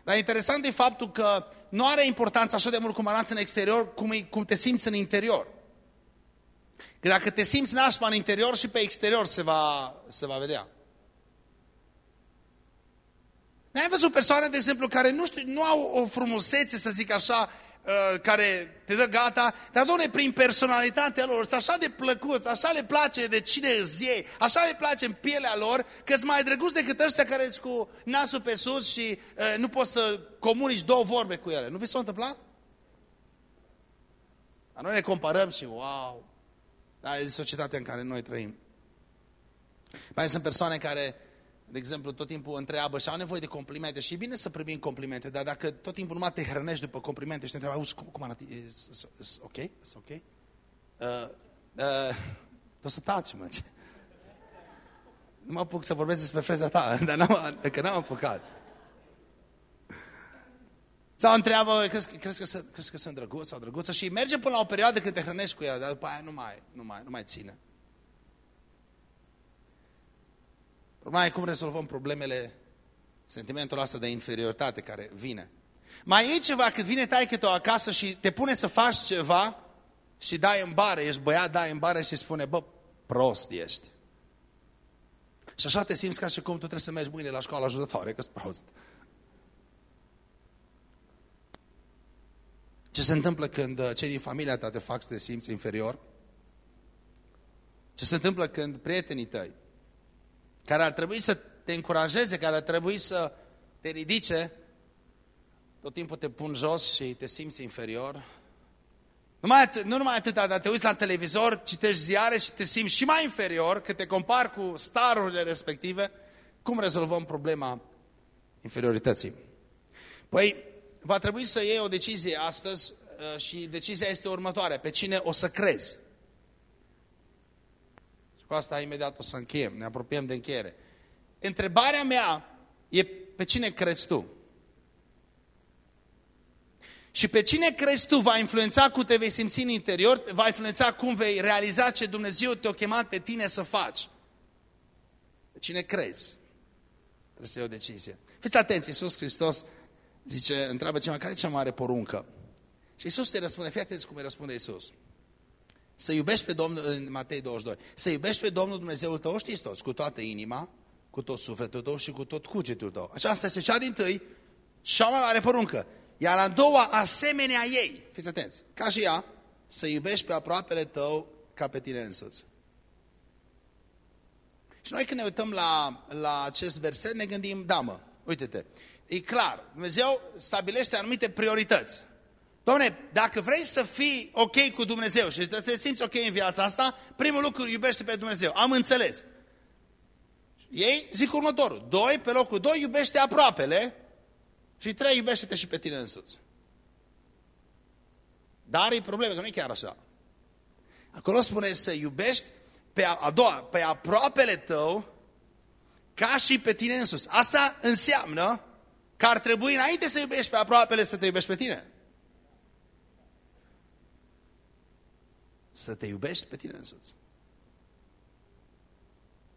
Dar interesant e faptul că nu are importanță așa de mult cum arată în exterior, cum, e, cum te simți în interior. Că dacă te simți nașpa în interior și pe exterior se va, se va vedea. N-ai văzut persoane, de exemplu, care nu, știu, nu au o frumusețe, să zic așa, uh, care te dă gata, dar, doamne, prin personalitatea lor, sunt așa de plăcuți, așa le place de cine îți iei, așa le place în pielea lor, că sunt mai drăguți decât ăștia care îți cu nasul pe sus și uh, nu poți să comunici două vorbe cu ele. Nu vi s-a întâmplat? Dar noi ne comparăm și, wow, da, e societatea în care noi trăim. Mai sunt persoane care, de exemplu, tot timpul întreabă și au nevoie de complimente și e bine să primim complimente, dar dacă tot timpul numai te hrănești după complimente și te întreabă, auzi, cum, cum arată? E ok? E ok? Uh, uh, tot să taci, mă. Nu mă apuc să vorbesc despre freza ta, [laughs] dar n-am, că n-am apucat. Sau întreabă, crezi, crezi, că, sunt, crezi că sunt drăguț sau drăguță? Și merge până la o perioadă când te hrănești cu ea, dar după aia nu mai, nu mai, nu mai ține. Problema e cum rezolvăm problemele, sentimentul ăsta de inferioritate care vine. Mai e ceva când vine taică tău acasă și te pune să faci ceva și dai în bare, ești băiat, dai în bare și spune, bă, prost ești. Și așa te simți ca și cum tu trebuie să mergi mâine la școală ajutătoare, că-s prost. Ce se întâmplă când uh, cei din familia ta te fac să te simți inferior? Ce se întâmplă când prietenii tăi, care ar trebui să te încurajeze, care ar trebui să te ridice, tot timpul te pun jos și te simți inferior? Nu, mai, nu numai atât, dar te uiți la televizor, citești ziare și te simți și mai inferior, că te compari cu starurile respective. Cum rezolvăm problema inferiorității? Păi, va trebui să iei o decizie astăzi uh, și decizia este următoarea. Pe cine o să crezi? Și cu asta imediat o să încheiem, ne apropiem de încheiere. întrebarea mea e pe cine crezi tu? Și pe cine crezi tu va influența cum te vei simți în interior, va influența cum vei realiza ce Dumnezeu te-a chemat pe tine să faci. Pe cine crezi? Trebuie să iei o decizie. Fiți atenți, Iisus Hristos zice, întreabă cineva, care e cea mare poruncă? Și Iisus te răspunde, fii atenți cum îi răspunde Iisus. Să iubești pe Domnul, în Matei 22, să iubești pe Domnul Dumnezeul tău, știți toți, cu toată inima, cu tot sufletul tău și cu tot cugetul tău. Aceasta este cea din tâi, cea mai mare poruncă. Iar a doua, asemenea ei, fiți atenți, ca și ea, să iubești pe aproapele tău ca pe tine însuți. Și noi când ne uităm la, la acest verset, ne gândim, da mă, uite-te, e clar, Dumnezeu stabilește anumite priorități. Domne, dacă vrei să fii ok cu Dumnezeu și să te simți ok în viața asta, primul lucru, iubește pe Dumnezeu. Am înțeles. Ei zic următorul. Doi, pe locul doi, iubește aproapele. Și trei, iubește-te și pe tine însuți. Dar e problemă, că nu e chiar așa. Acolo spune să iubești pe a, a doua, pe aproapele tău ca și pe tine însuți. Asta înseamnă că ar trebui înainte să iubești pe aproapele să te iubești pe tine. Să te iubești pe tine însuți.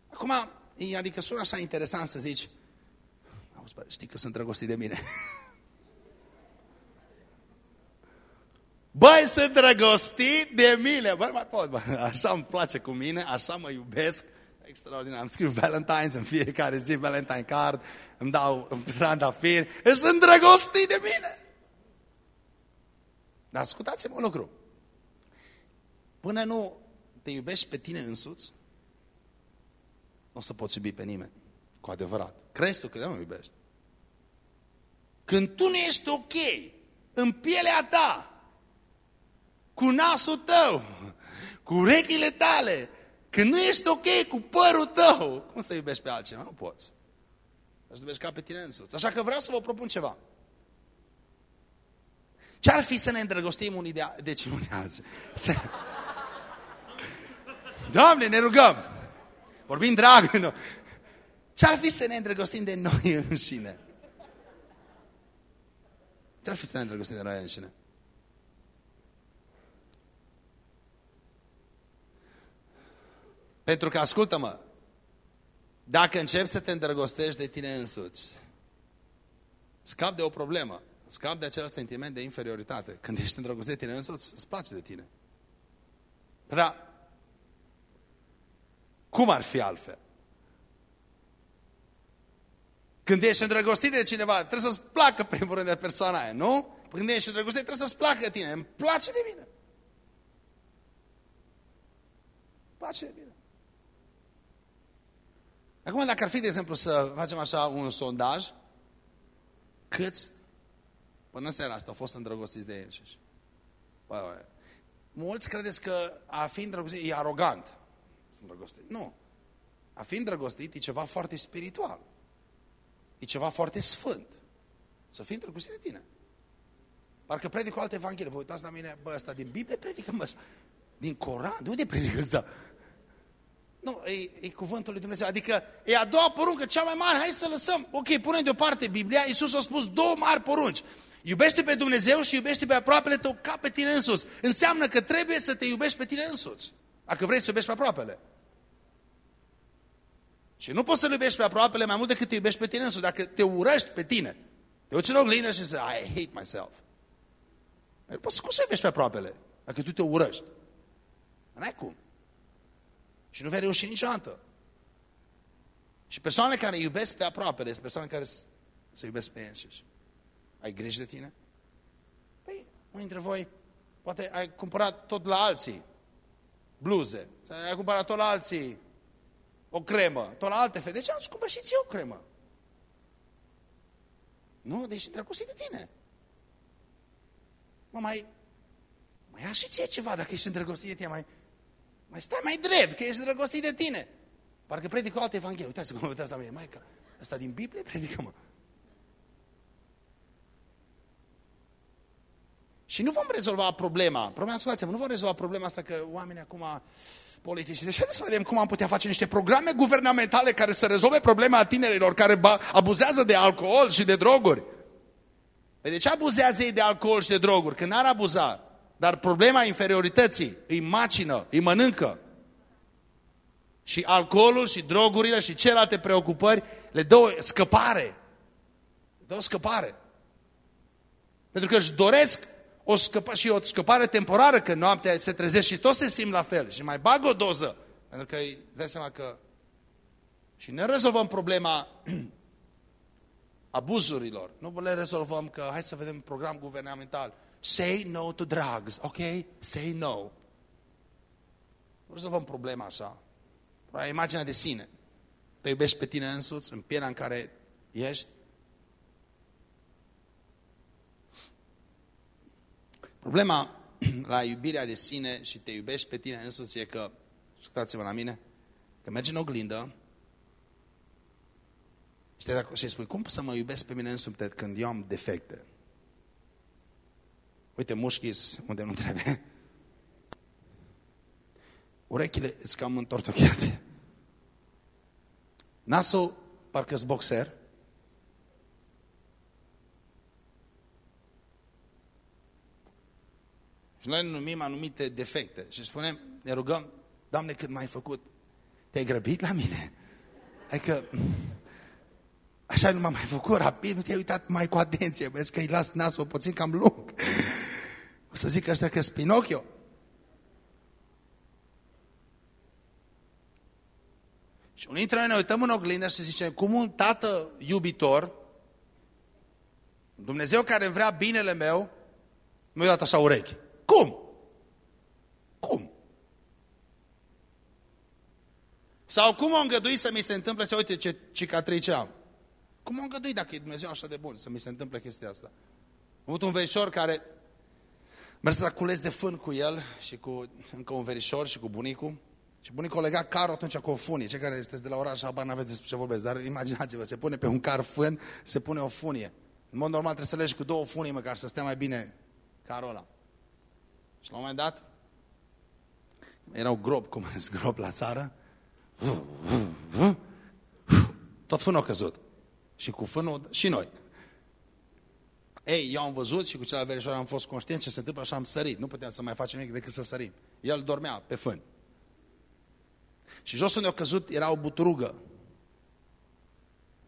Acum, adică sună așa interesant să zici, știi că sunt drăgostit de mine. [laughs] Băi, sunt drăgostit de mine. Băi, mai pot, bă. Așa îmi place cu mine, așa mă iubesc. Extraordinar. Îmi scriu Valentine's în fiecare zi, Valentine card, îmi dau trandafiri. Sunt drăgostit de mine. Dar ascultați-mă un lucru. Până nu te iubești pe tine însuți, nu o să poți iubi pe nimeni. Cu adevărat. Crezi tu că nu mă iubești? Când tu nu ești ok în pielea ta, cu nasul tău, cu urechile tale, când nu ești ok cu părul tău, cum să iubești pe altcineva? Nu poți. Să iubești ca pe tine însuți. Așa că vreau să vă propun ceva. Ce-ar fi să ne îndrăgostim unii de, deci unii alții? Să... Doamne, ne rugăm! Vorbim drag. Nu. Ce-ar fi să ne îndrăgostim de noi înșine? Ce-ar fi să ne îndrăgostim de noi înșine? Pentru că, ascultă-mă, dacă începi să te îndrăgostești de tine însuți, scap de o problemă, scap de acel sentiment de inferioritate. Când ești îndrăgostit de tine însuți, îți place de tine. Dar, cum ar fi altfel? Când ești îndrăgostit de cineva, trebuie să-ți placă primul rând de persoana aia, nu? Când ești îndrăgostit, trebuie să-ți placă de tine. Îmi place de mine. Îmi place de mine. Acum, dacă ar fi, de exemplu, să facem așa un sondaj, câți până în seara asta au fost îndrăgostiți de ei înșiși? Păi, păi. Mulți credeți că a fi îndrăgostit e arogant. Îndrăgostit. Nu. A fi îndrăgostit e ceva foarte spiritual. E ceva foarte sfânt. Să fii îndrăgostit de tine. Parcă predic o altă evanghelie. Vă uitați la mine, bă, ăsta din Biblie predică, mă, din Coran. De unde predică ăsta? Nu, e, e cuvântul lui Dumnezeu. Adică e a doua poruncă, cea mai mare. Hai să lăsăm. Ok, punem deoparte Biblia. Iisus a spus două mari porunci. Iubește pe Dumnezeu și iubește pe aproapele tău ca pe tine însuți. Înseamnă că trebuie să te iubești pe tine însuți. Dacă vrei să iubești pe aproapele. Și nu poți să-L iubești pe aproapele mai mult decât te iubești pe tine însuți. Dacă te urăști pe tine, te uiți în oglindă și zici, I hate myself. Nu poți cum să iubești pe aproapele dacă tu te urăști. N-ai cum. Și nu vei reuși niciodată. Și persoanele care iubesc pe aproapele sunt persoane care se iubesc pe înșiși. Ai grijă de tine? Păi, unii dintre voi, poate ai cumpărat tot la alții bluze, ai cumpărat tot la alții o cremă, tot la alte fete. De ce nu-ți cumpăr și ție o cremă? Nu? Deci drăgostit de tine. Mă, mai, mai ia și ție ceva dacă ești îndrăgostit de tine. Mai, mai stai mai drept, că ești îndrăgostit de tine. Parcă predică o altă evanghelie. Uitați cum [laughs] uitați la mine. Mai, că ăsta din Biblie predică, mă. Și nu vom rezolva problema. Problema, ascultați nu vom rezolva problema asta că oamenii acum politici. Deci haideți să vedem cum am putea face niște programe guvernamentale care să rezolve problema tinerilor care abuzează de alcool și de droguri. Păi de ce abuzează ei de alcool și de droguri? Când n-ar abuza. Dar problema inferiorității îi macină, îi mănâncă. Și alcoolul și drogurile și celelalte preocupări le dă o scăpare. Le dă o scăpare. Pentru că își doresc o scăpa, și o scăpare temporară, că noaptea se trezesc și tot se simt la fel. Și mai bag o doză. Pentru că îi dai seama că... Și ne rezolvăm problema [clears throat] abuzurilor. Nu le rezolvăm că hai să vedem program guvernamental. Say no to drugs, ok? Say no. Nu rezolvăm problema așa. Imaginea de sine. Te iubești pe tine însuți, în pielea în care ești. Problema [clears throat] la iubirea de sine și te iubești pe tine însuți e că, ascultați-vă la mine, că mergi în oglindă și, te, și spui, cum să mă iubesc pe mine însumi când eu am defecte? Uite, mușchis unde nu trebuie. Urechile îți cam întortocheate. Nasul parcă boxer. Și noi numim anumite defecte și spunem, ne rugăm, Doamne, cât mai făcut? Te-ai grăbit la mine? Adică, așa nu m-am mai făcut rapid, nu te-ai uitat mai cu atenție, vezi că îi las nasul puțin cam lung. O să zic ăștia că Spinocchio. Și unii dintre noi ne uităm în oglindă și zice, cum un tată iubitor, Dumnezeu care vrea binele meu, mi-a dat așa urechi. Cum? Cum? Sau cum o îngădui să mi se întâmple, ce uite ce cicatrice am. Cum o îngădui dacă e Dumnezeu așa de bun să mi se întâmple chestia asta? Am avut un verișor care mers la cules de fân cu el și cu încă un verișor și cu bunicul. Și bunicul lega carul atunci cu o funie. Cei care sunteți de la oraș, habar n-aveți despre ce vorbesc, dar imaginați-vă, se pune pe un car fân, se pune o funie. În mod normal trebuie să legi cu două funii măcar să stea mai bine carul ăla. Și la un moment dat, erau grob, cum [laughs] zis, grob la țară, tot fânul a căzut. Și cu fânul, și noi. Ei, eu am văzut și cu celălalt verișor am fost conștient ce se întâmplă și am sărit. Nu puteam să mai facem nimic decât să sărim. El dormea pe fân. Și jos unde a căzut era o buturugă.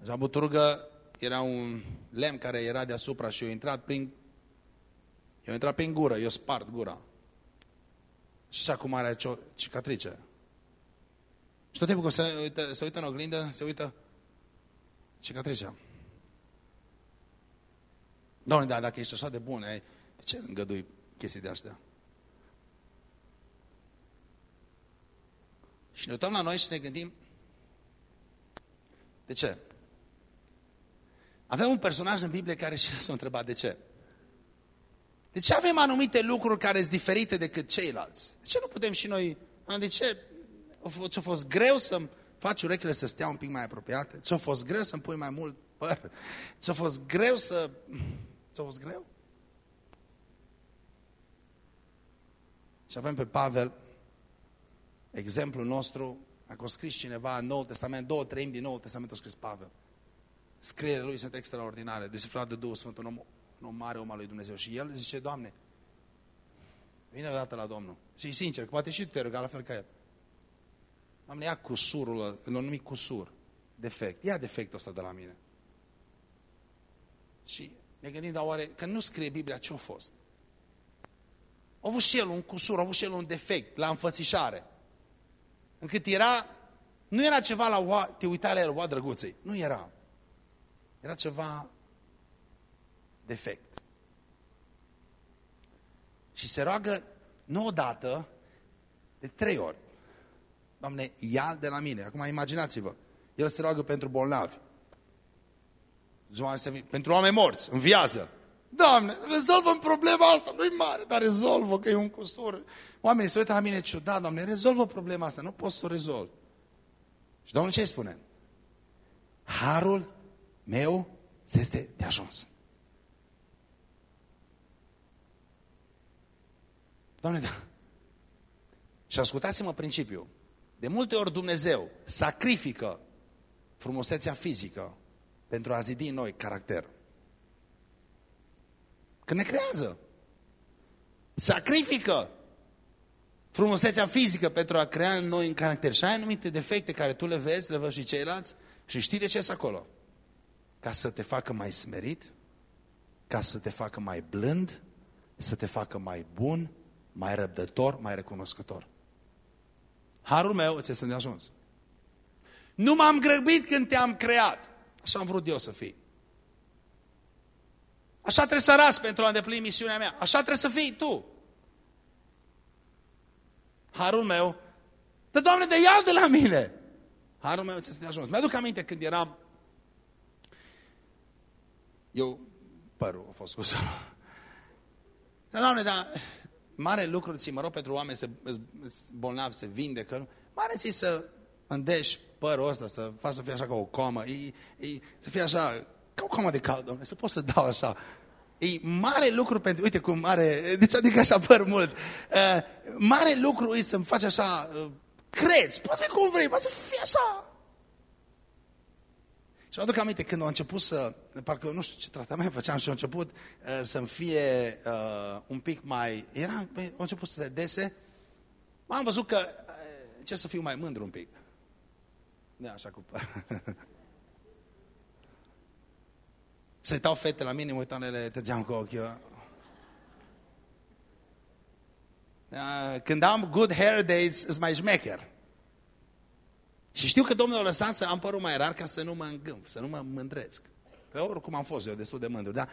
Acea buturugă era un lemn care era deasupra și eu intrat prin eu intrat prin gură, eu spart gura. Și acum are o cicatrice. Și tot timpul când se uită, se uită în oglindă, se uită cicatricea. Doamne, dar dacă ești așa de bun, ai, de ce îngădui chestii de astea? Și ne uităm la noi și ne gândim, de ce? Avem un personaj în Biblie care și [laughs] s-a întrebat de ce. De ce avem anumite lucruri care sunt diferite decât ceilalți? De ce nu putem și noi, de ce ți-a fost greu să faci urechile să stea un pic mai apropiate? Ți-a fost greu să-mi pui mai mult păr? Ți-a fost greu să... Ți-a fost greu? Și avem pe Pavel, exemplul nostru, dacă a scris cineva în Noul Testament, două treimi din Noul Testament a scris Pavel. Scrierile lui sunt extraordinare, disciplina de Duhul Sfânt, un om, un om mare om al lui Dumnezeu. Și el zice, Doamne, vine odată la Domnul. Și sincer, poate și tu te ruga la fel ca el. Doamne, ia cusurul, îl numit cusur, defect. Ia defectul ăsta de la mine. Și ne gândim, dar oare, că nu scrie Biblia ce a fost? A avut și el un cusur, a avut și el un defect la înfățișare. Încât era, nu era ceva la, oa, te uita la el, oa drăguței. Nu era. Era ceva defect. Și se roagă nu odată, de trei ori. Doamne, ia de la mine. Acum imaginați-vă. El se roagă pentru bolnavi. Pentru oameni morți, în viață. Doamne, rezolvă problema asta, nu-i mare, dar rezolvă, că e un cusur. Oamenii se uită la mine ciudat, Doamne, rezolvă problema asta, nu pot să o rezolv. Și Domnul ce spune? Harul meu este de ajuns. Doamne, da. Și ascultați-mă principiul. De multe ori Dumnezeu sacrifică frumusețea fizică pentru a zidi în noi caracter. Când ne creează. Sacrifică frumusețea fizică pentru a crea în noi în caracter. Și ai anumite defecte care tu le vezi, le văd și ceilalți și știi de ce sunt acolo. Ca să te facă mai smerit, ca să te facă mai blând, să te facă mai bun, mai răbdător, mai recunoscător. Harul meu ți este de ajuns. Nu m-am grăbit când te-am creat. Așa am vrut eu să fii. Așa trebuie să ras pentru a îndeplini misiunea mea. Așa trebuie să fii tu. Harul meu, de Doamne, de ia de la mine. Harul meu ți este de ajuns. Mi-aduc aminte când eram... Eu, părul a fost cu Dar, Doamne, dar mare lucru ți mă rog pentru oameni să bolnavi, să vindecă. Mare ți să îndești părul ăsta, să faci să fie așa ca o comă, e, e, să fie așa, ca o comă de cald, domnule, să pot să dau așa. E mare lucru pentru, uite cum mare, deci adică așa păr mult. Uh, mare lucru e să-mi faci așa, uh, creți, poți fi cum vrei, poți să fie așa. Și mă aduc aminte când au început să, parcă nu știu ce tratament făceam și au început uh, să-mi fie uh, un pic mai, era, au început să dese, am văzut că uh, ce să fiu mai mândru un pic. Da, așa cu [laughs] Se uitau fete la mine, mă uitam ele, tăgeam cu ochiul. Când am good hair days, îți mai șmecher. Și știu că Domnul a lăsat să am părul mai rar ca să nu mă îngâmp, să nu mă mândresc. Că oricum am fost eu destul de mândru, dar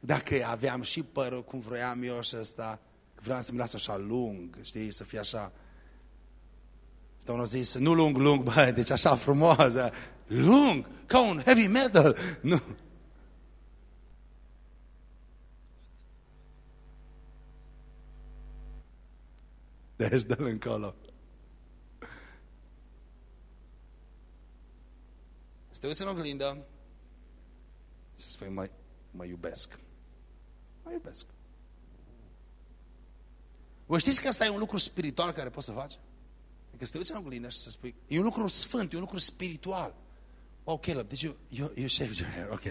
dacă aveam și părul cum vroiam eu și ăsta, vreau să-mi las așa lung, știi, să fie așa... Și Domnul a zis, nu lung, lung, bă, [laughs] deci așa frumos, lung, ca un heavy metal. [laughs] Nu. Deci dă-l încolo. Să te uiți în oglindă să spui, mă, mă iubesc. Mă iubesc. Vă știți că asta e un lucru spiritual care poți să faci? Adică să te uiți în oglindă și să spui, e un lucru sfânt, e un lucru spiritual. Oh, Caleb, did you, you, you shaved your hair? Ok.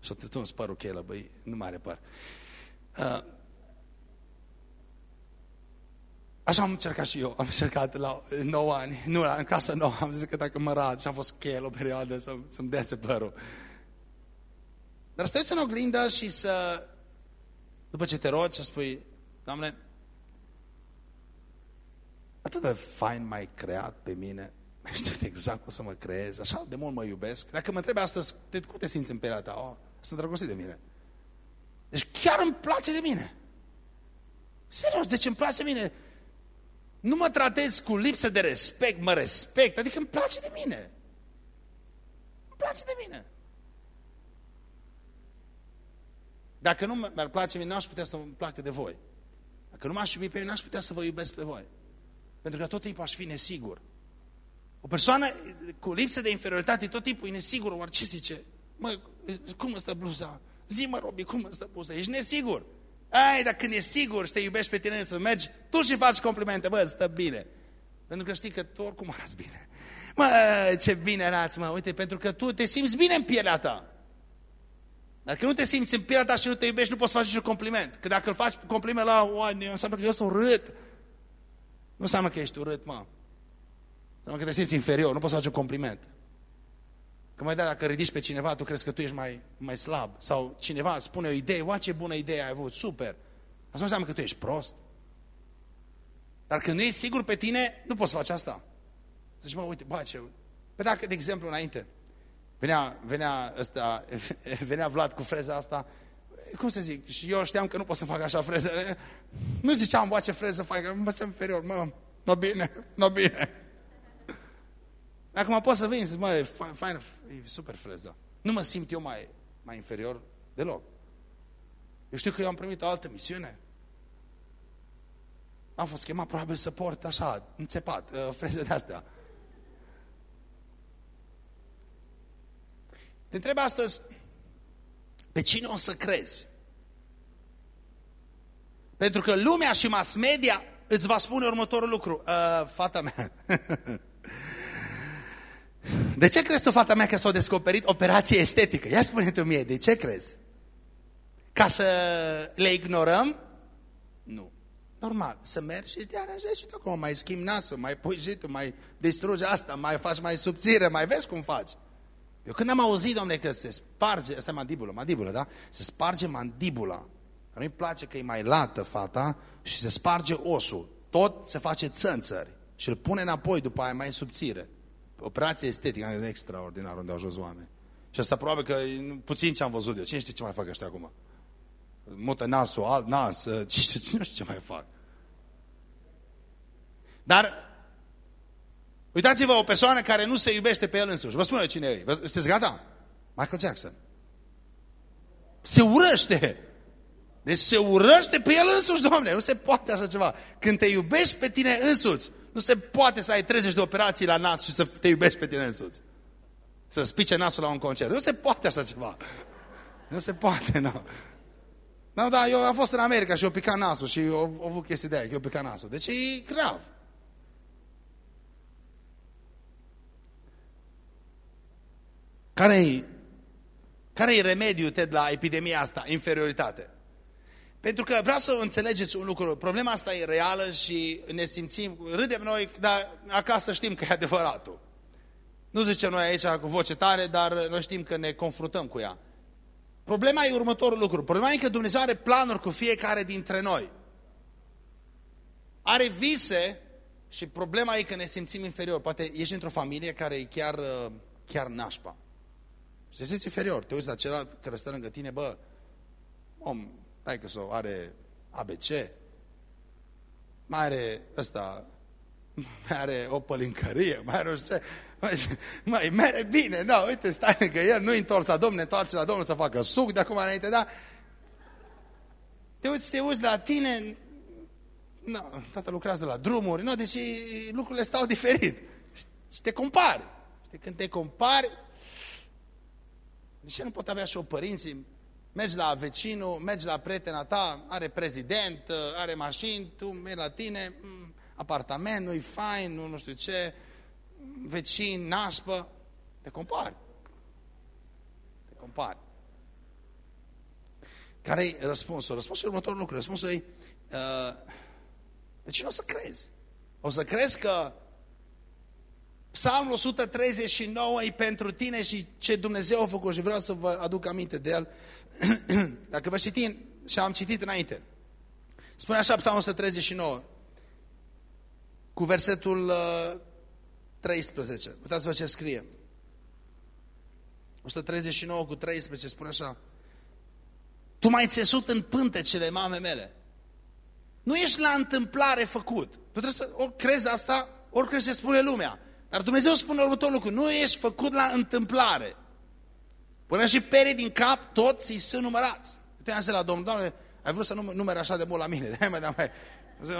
Și tu îmi părul Caleb, băi, nu mai are păr. Uh, Așa am încercat și eu. Am încercat la 9 ani. Nu, la, în clasa 9 am zis că dacă mă rad și am fost chel o perioadă să, să-mi dese părul. Dar stai în oglindă și să, după ce te rogi, să spui, Doamne, atât de fain mai creat pe mine, [laughs] știu exact cum să mă creez, așa de mult mă iubesc. Dacă mă întrebi astăzi, de cum te simți în pielea ta? Oh, sunt drăgostit de mine. Deci chiar îmi place de mine. Serios, deci îmi place de mine. Nu mă tratez cu lipsă de respect, mă respect, adică îmi place de mine. Îmi place de mine. Dacă nu mi-ar place mie, n-aș putea să mă placă de voi. Dacă nu m-aș iubi pe mine, n-aș putea să vă iubesc pe voi. Pentru că tot timpul aș fi nesigur. O persoană cu lipsă de inferioritate tot timpul e nesigură. Oare ce zice? Mă, cum îmi stă bluza? Zi mă, Robi, cum îmi stă bluza? Ești nesigur. Ai, dar când e sigur și te iubești pe tine să mergi, tu și faci complimente, bă, stă bine. Pentru că știi că tu oricum arăți bine. Mă, ce bine arăți, mă, uite, pentru că tu te simți bine în pielea ta. Dar că nu te simți în pielea ta și nu te iubești, nu poți să faci niciun compliment. Că dacă îl faci compliment la oameni, înseamnă că eu sunt urât. Nu înseamnă că ești urât, mă. Înseamnă că te simți inferior, nu poți să faci un compliment. Că mai da, dacă ridici pe cineva, tu crezi că tu ești mai, mai slab. Sau cineva spune o idee, oa, ce bună idee ai avut, super. Asta nu înseamnă că tu ești prost. Dar când nu ești sigur pe tine, nu poți să faci asta. Să zici, mă, uite, bă, ce... Pe dacă, de exemplu, înainte, venea, venea, ăsta, [laughs] venea Vlad cu freza asta, cum să zic, și eu știam că nu pot să fac așa freză. Nu ziceam, bă, ce freză fac, mă sunt inferior, mă, nu bine, nu bine. Acum pot să vin, zic, mă, e fain, e super freză. Nu mă simt eu mai, mai inferior deloc. Eu știu că eu am primit o altă misiune. Am fost chemat probabil să port așa, înțepat, uh, freze de astea. Te întreb astăzi, pe cine o să crezi? Pentru că lumea și mass media îți va spune următorul lucru. Uh, fata mea. [laughs] de ce crezi tu, fata mea, că s-au descoperit operație estetică? Ia spune tu mie, de ce crezi? Ca să le ignorăm? Nu. Normal, să mergi și te aranjezi și tu acum, mai schimbi nasul, mai pui și tu, mai distrugi asta, mai faci mai subțire, mai vezi cum faci. Eu când am auzit, domnule, că se sparge, asta e mandibulă, mandibulă, da? Se sparge mandibula. Nu-i place că e mai lată fata și se sparge osul. Tot se face țânțări și îl pune înapoi după aia mai subțire. Operație estetică, e extraordinar unde au ajuns oameni. Și asta probabil că puțin ce am văzut eu. Cine știe ce mai fac ăștia acum? Mută nasul, alt nas, [laughs] nu știu ce mai fac. Dar uitați-vă o persoană care nu se iubește pe el însuși. Vă spun eu cine e. Sunteți gata? Michael Jackson. Se urăște. Deci se urăște pe el însuși, domnule. Nu se poate așa ceva. Când te iubești pe tine însuți, nu se poate să ai 30 de operații la nas și să te iubești pe tine însuți. Să spice nasul la un concert. Nu se poate așa ceva. Nu se poate, nu. No, da, eu am fost în America și eu picat nasul și eu au avut chestii de aia, că eu picat nasul. Deci e grav. Care-i care remediul, Ted, la epidemia asta? Inferioritate. Pentru că vreau să înțelegeți un lucru. Problema asta e reală și ne simțim, râdem noi, dar acasă știm că e adevăratul. Nu zicem noi aici cu voce tare, dar noi știm că ne confruntăm cu ea. Problema e următorul lucru. Problema e că Dumnezeu are planuri cu fiecare dintre noi. Are vise și problema e că ne simțim inferior. Poate ești într-o familie care e chiar, chiar nașpa. Și te simți inferior. Te uiți la celălalt care stă lângă tine, bă, om, dai că s-o are ABC, mai are ăsta, mai are o pălincărie, mai are o ce, mai mere bine, nu, no, uite, stai lângă el, nu-i întors la Domnul, ne întoarce la Domnul să facă suc de acum înainte, da? Te uiți, te uiți la tine, no, tata lucrează la drumuri, no, deci lucrurile stau diferit. Și te compari. Știi, când te compari, de ce nu pot avea și o părinții? Mergi la vecinul, mergi la prietena ta, are prezident, are mașini, tu mergi la tine, mm, apartament, nu-i fain, nu, nu știu ce, vecin, nașpă, te compari. Te compari. Care e răspunsul? Răspunsul e următorul lucru. Răspunsul e, uh, de ce nu o să crezi? O să crezi că Psalmul 139 e pentru tine și ce Dumnezeu a făcut și vreau să vă aduc aminte de el. [clears throat] Dacă vă citim și am citit înainte. Spune așa Psalmul 139 cu versetul 13. Uh, Uitați-vă ce scrie. 139 cu 13 spune așa. Tu m-ai țesut în pântecele mame mele. Nu ești la întâmplare făcut. Tu trebuie să ori crezi asta, ori crezi ce spune lumea. Dar Dumnezeu spune următorul lucru, nu ești făcut la întâmplare. Până și perii din cap, toți îi sunt numărați. Uite, la Domnul, Doamne, ai vrut să nu numere așa de mult la mine, [laughs] de mai, mai,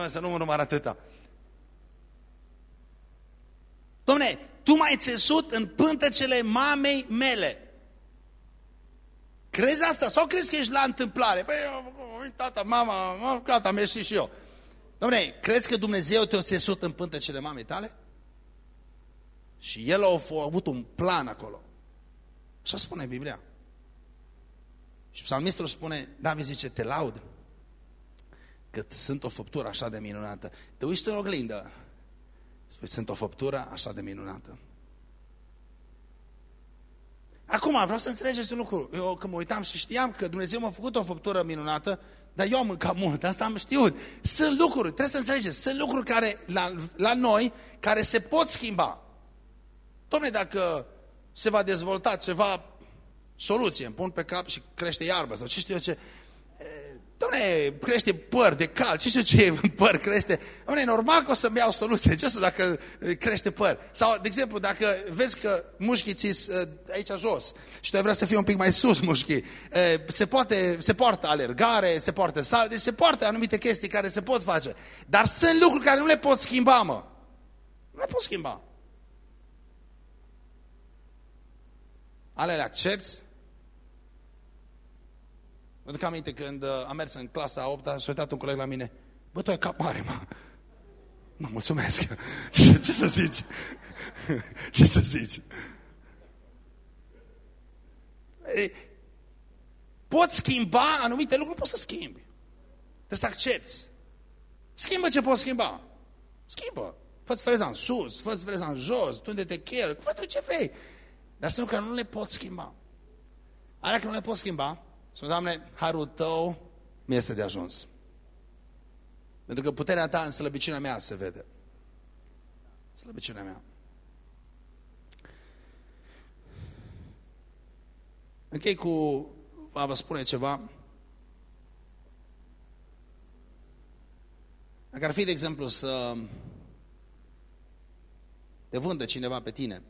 să nu mă număr atâta. Domne, tu m-ai țesut în pântecele mamei mele. Crezi asta? Sau crezi că ești la întâmplare? Păi, tata, mama, gata, am ieșit și eu. Domne, crezi că Dumnezeu te-a țesut în pântecele mamei tale? Și el a avut un plan acolo. Așa spune Biblia. Și psalmistul spune, David zice, te laud că sunt o făptură așa de minunată. Te uiți în oglindă, spui, sunt o făptură așa de minunată. Acum, vreau să înțelegeți un lucru. Eu când mă uitam și știam că Dumnezeu m-a făcut o făptură minunată, dar eu am mâncat mult, asta am știut. Sunt lucruri, trebuie să înțelegeți, sunt lucruri care la, la noi, care se pot schimba. Dom'le, dacă se va dezvolta ceva soluție, îmi pun pe cap și crește iarbă sau ce știu eu ce, Dom'le, crește păr de cal, ce știu ce [laughs] păr crește. Dom'le, normal că o să-mi iau soluție. Ce să dacă crește păr? Sau, de exemplu, dacă vezi că mușchii ți aici jos și tu ai vrea să fii un pic mai sus mușchii, se, poate, se poartă alergare, se poartă sal, deci se poartă anumite chestii care se pot face. Dar sunt lucruri care nu le pot schimba, mă. Nu le pot schimba. Ale le accepti Mă duc aminte când uh, am mers în clasa a 8 s-a uitat un coleg la mine. Bă, tu ai cap mare, mă. Mă, mulțumesc. [laughs] Ce, ce să zici? [laughs] Ce să zici? Ei, poți schimba anumite lucruri, poți să schimbi. Trebuie să accepti. Schimbă ce poți schimba. Schimbă. Fă-ți freza în sus, fă-ți freza în jos, tu unde te chel, fă tu ce vrei. Dar să nu că nu le poți schimba. Alea că nu le poți schimba, sunt, Doamne, harul Tău mi este de ajuns. Pentru că puterea Ta în slăbiciunea mea se vede. Slăbiciunea mea. Închei cu a vă spune ceva. Dacă ar fi, de exemplu, să te vândă cineva pe tine,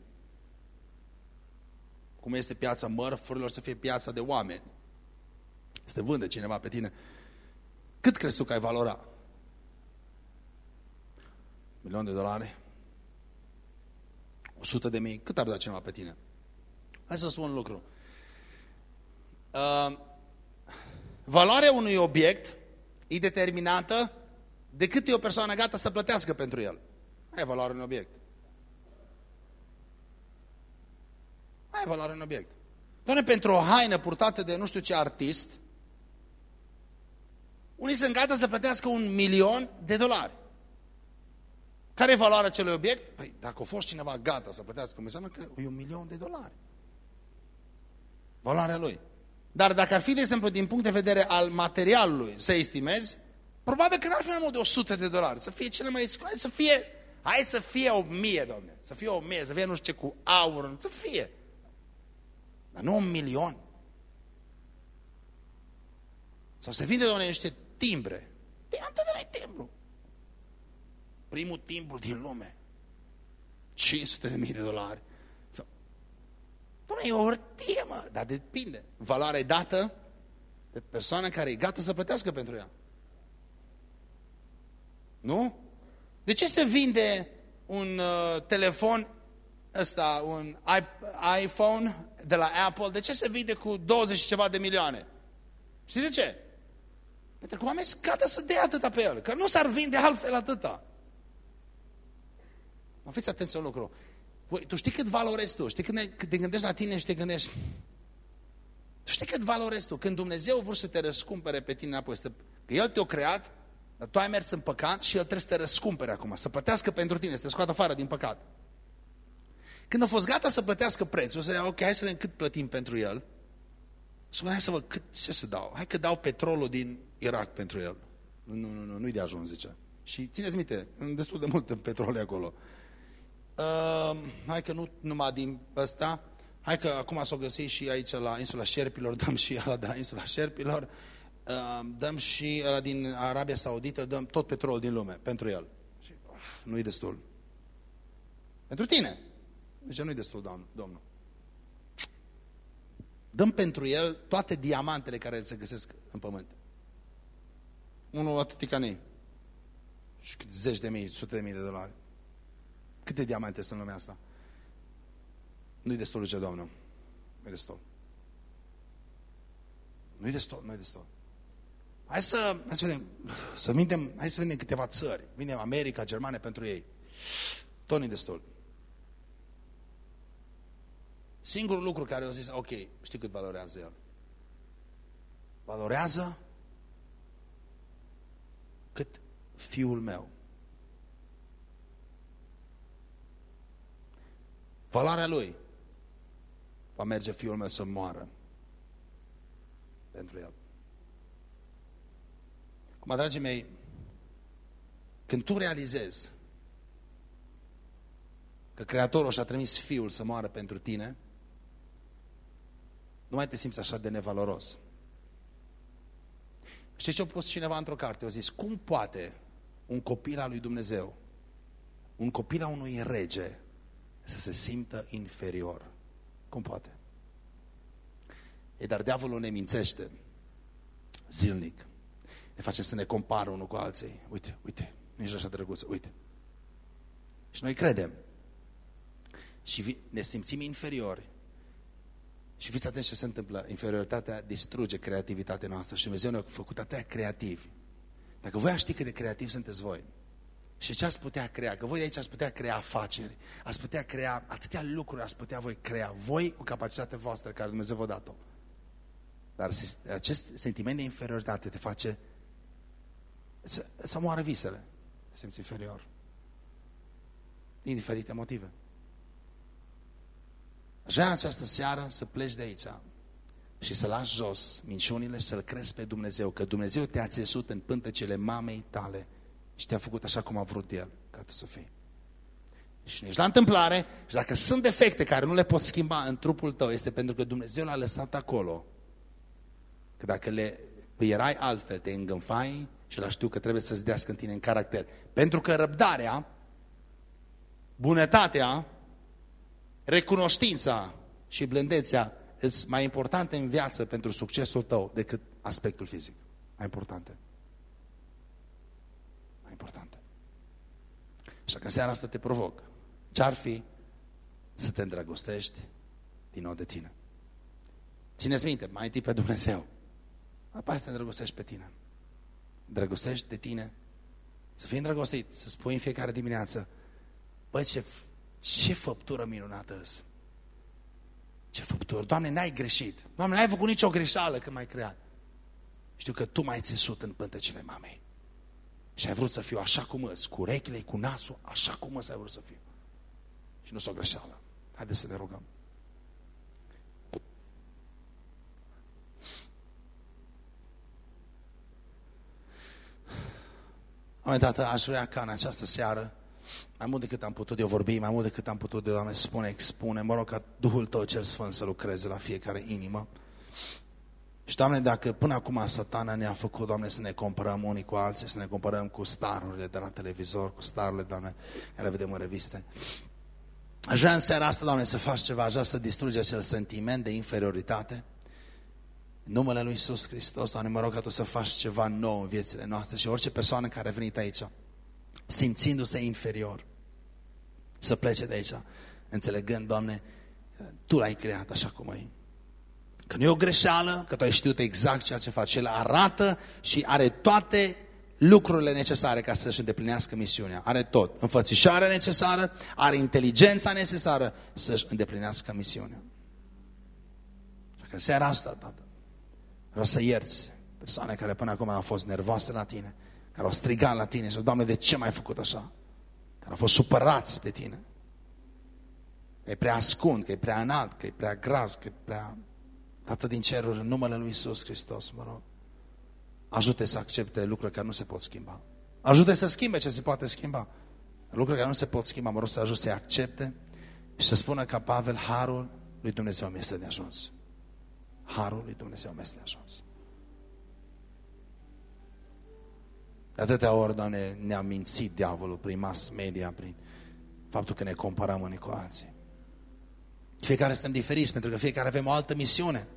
cum este piața mărfurilor, să fie piața de oameni, să te vândă cineva pe tine, cât crezi tu că ai valora? Milion de dolari? 100 de mii? Cât ar da cineva pe tine? Hai să spun un lucru. Uh, valoarea unui obiect e determinată de cât e o persoană gata să plătească pentru el. Aia e valoarea unui obiect. Aia e valoarea unui obiect. Doamne, pentru o haină purtată de nu știu ce artist, unii sunt gata să plătească un milion de dolari. Care e valoarea acelui obiect? Păi, dacă a fost cineva gata să plătească, înseamnă că e un milion de dolari. Valoarea lui. Dar dacă ar fi, de exemplu, din punct de vedere al materialului, să estimezi, probabil că n-ar fi mai mult de 100 de dolari. Să fie cele mai scoate, să fie, hai să fie o mie, domne. Să fie o mie, să fie nu știu ce cu aur, să fie. Dar nu un milion. Sau să vinde, domne, niște timbre. De de timbru. Primul timbru din lume. 500 de mii de dolari. Doamne, e o hârtie, mă, dar depinde. Valoarea e dată de persoana care e gata să plătească pentru ea. Nu? De ce se vinde un uh, telefon ăsta, un iPhone de la Apple, de ce se vinde cu 20 și ceva de milioane? Știi de ce? Pentru că oamenii sunt gata să dea atâta pe el, că nu s-ar vinde altfel atâta. Mă fiți atenți un lucru. Păi, tu știi cât valorezi tu? Știi când, când te gândești la tine și te gândești... Tu știi cât valorezi tu? Când Dumnezeu vrea să te răscumpere pe tine înapoi, că El te-a creat, dar tu ai mers în păcat și El trebuie să te răscumpere acum, să plătească pentru tine, să te scoată afară din păcat. Când a fost gata să plătească prețul, să ia, ok, hai să vedem cât plătim pentru El. Să hai să văd cât, ce să dau. Hai că dau petrolul din Irak pentru El. Nu, nu, nu, nu, nu-i de ajuns, zice. Și țineți minte, destul de mult petrol acolo. Uh, hai că nu numai din ăsta, hai că acum s-o găsi și aici la insula Șerpilor, [laughs] dăm și ăla de la insula Șerpilor, uh, dăm și ăla din Arabia Saudită, dăm tot petrolul din lume pentru el. Nu-i destul. Pentru tine. Deci nu-i destul, domnul. Dăm pentru el toate diamantele care se găsesc în pământ. Unul atât ca nei. Și zeci de mii, sute de mii de dolari. Câte diamante sunt în lumea asta? Nu-i destul, zice Domnul. Nu-i destul. Nu-i destul, nu-i destul. Hai să, hai să vedem, să vindem, hai să vedem câteva țări. Vindem America, Germania pentru ei. Tot nu destul. Singurul lucru care au zis, ok, știi cât valorează el? Valorează cât fiul meu. Valoarea lui va merge fiul meu să moară pentru el. Cum, dragii mei, când tu realizezi că Creatorul și-a trimis Fiul să moară pentru tine, nu mai te simți așa de nevaloros. Știi ce a pus cineva într-o carte? A zis, cum poate un copil al lui Dumnezeu, un copil al unui rege, să se simtă inferior. Cum poate? E, dar diavolul ne mințește zilnic. Ne face să ne compară unul cu alții. Uite, uite, nu ești așa drăguț, uite. Și noi credem. Și ne simțim inferiori. Și fiți atenți ce se întâmplă. Inferioritatea distruge creativitatea noastră și Dumnezeu ne-a făcut atâtea creativi. Dacă voi ști cât de creativi sunteți voi, și ce ați putea crea? Că voi de aici ați putea crea afaceri, ați putea crea atâtea lucruri, ați putea voi crea, voi cu capacitatea voastră care Dumnezeu vă dat-o. Dar acest sentiment de inferioritate te face să, să moară visele, te simți inferior. Din diferite motive. Aș vrea în această seară să pleci de aici și să lași jos minciunile și să-L crezi pe Dumnezeu, că Dumnezeu te-a țesut în pântecele mamei tale și te-a făcut așa cum a vrut El ca tu să fii. Și nu ești la întâmplare și dacă sunt defecte care nu le poți schimba în trupul tău, este pentru că Dumnezeu l-a lăsat acolo. Că dacă le erai altfel, te îngânfai și la știu că trebuie să-ți dească în tine în caracter. Pentru că răbdarea, bunătatea, recunoștința și blândețea sunt mai importante în viață pentru succesul tău decât aspectul fizic. Mai importante. Mai importante. Așa că în seara asta te provoc. Ce-ar fi să te îndrăgostești din nou de tine? Țineți minte, mai întâi pe Dumnezeu. Apoi să te îndrăgostești pe tine. Îndrăgostești de tine. Să fii îndrăgostit, să spui în fiecare dimineață, băi, ce, ce făptură minunată îți. Ce făptură. Doamne, n-ai greșit. Doamne, n-ai făcut nicio greșeală când m-ai creat. Știu că Tu m-ai țesut în pântecele mamei. Și ai vrut să fiu așa cum îți, cu urechile, cu nasul, așa cum îți ai vrut să fiu. Și nu s-o greșeală. Haideți să ne rugăm. Am Tată, aș vrea ca în această seară, mai mult decât am putut eu vorbi, mai mult decât am putut eu, Doamne, spune, expune, mă rog ca Duhul Tău cel Sfânt să lucreze la fiecare inimă. Și, Doamne, dacă până acum satana ne-a făcut, Doamne, să ne comparăm unii cu alții, să ne comparăm cu starurile de la televizor, cu starurile, Doamne, care le vedem în reviste. Aș vrea în seara asta, Doamne, să faci ceva, aș vrea să distrugi acel sentiment de inferioritate, în numele Lui Iisus Hristos, Doamne, mă rog ca Tu să faci ceva nou în viețile noastre și orice persoană care a venit aici, simțindu-se inferior, să plece de aici, înțelegând, Doamne, Tu l-ai creat așa cum ai. Că nu e o greșeală, că Tu ai știut exact ceea ce faci. El arată și are toate lucrurile necesare ca să-și îndeplinească misiunea. Are tot. Înfățișarea necesară, are inteligența necesară să-și îndeplinească misiunea. Așa că seara asta, Tată, Vreau să ierți persoane care până acum au fost nervoase la tine, care au strigat la tine și au Doamne, de ce m-ai făcut așa? Care au fost supărați pe tine. Că e prea ascund, că e prea înalt, că e prea gras, că e prea... Tată din ceruri, în numele Lui Isus Hristos, mă rog, ajute să accepte lucruri care nu se pot schimba. Ajute să schimbe ce se poate schimba. Lucruri care nu se pot schimba, mă rog să ajute să accepte și să spună ca Pavel, harul lui Dumnezeu mi este de ajuns. Harul lui Dumnezeu mi este ajuns. De atâtea ori, Doamne, ne-a mințit diavolul prin mass media, prin faptul că ne comparăm unii cu alții. Fiecare suntem diferiți, pentru că fiecare avem o altă misiune.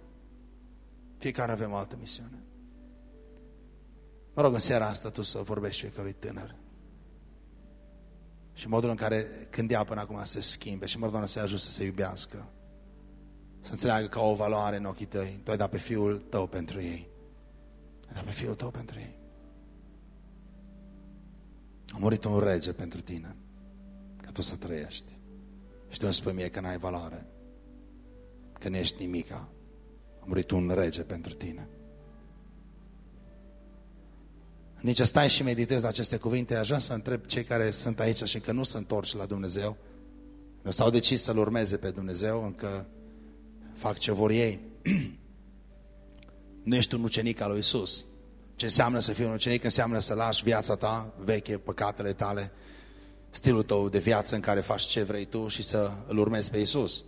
Fiecare avem o altă misiune. Mă rog în seara asta tu să vorbești fiecărui tânăr. Și modul în care când ea până acum se schimbe și mă rog, Doamne, să-i ajut să se iubească. Să înțeleagă că o valoare în ochii tăi. Tu ai dat pe Fiul tău pentru ei. Ai dat pe Fiul tău pentru ei. A murit un rege pentru tine. Ca tu să trăiești. Și tu îmi spui mie că n-ai valoare. Că nu ești nimica. A murit un rege pentru tine. Nici stai și meditezi la aceste cuvinte, aș vrea să întreb cei care sunt aici și că nu se întorci la Dumnezeu, nu s-au decis să-L urmeze pe Dumnezeu, încă fac ce vor ei. [clears throat] nu ești un ucenic al lui Isus. Ce înseamnă să fii un ucenic? Înseamnă să lași viața ta veche, păcatele tale, stilul tău de viață în care faci ce vrei tu și să îl urmezi pe Isus.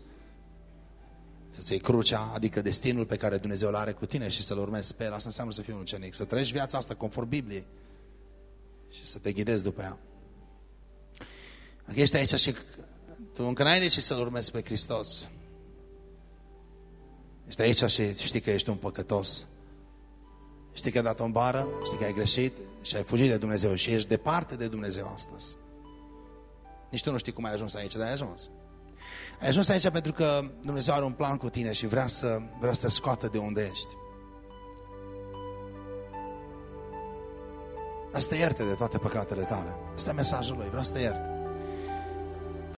Să-ți iei crucea, adică destinul pe care Dumnezeu îl are cu tine și să-l urmezi pe el. Asta înseamnă să fii un ucenic. Să trăiești viața asta conform Bibliei și să te ghidezi după ea. Dacă ești aici și tu încă n-ai decis să-L urmezi pe Hristos, Ești aici și știi că ești un păcătos. Știi că ai dat o bară, știi că ai greșit și ai fugit de Dumnezeu și ești departe de Dumnezeu astăzi. Nici tu nu știi cum ai ajuns aici, dar ai ajuns. Ai ajuns aici pentru că Dumnezeu are un plan cu tine și vrea să, vrea să te scoată de unde ești. Vrea să te ierte de toate păcatele tale. Asta e mesajul lui, vrea să te ierte.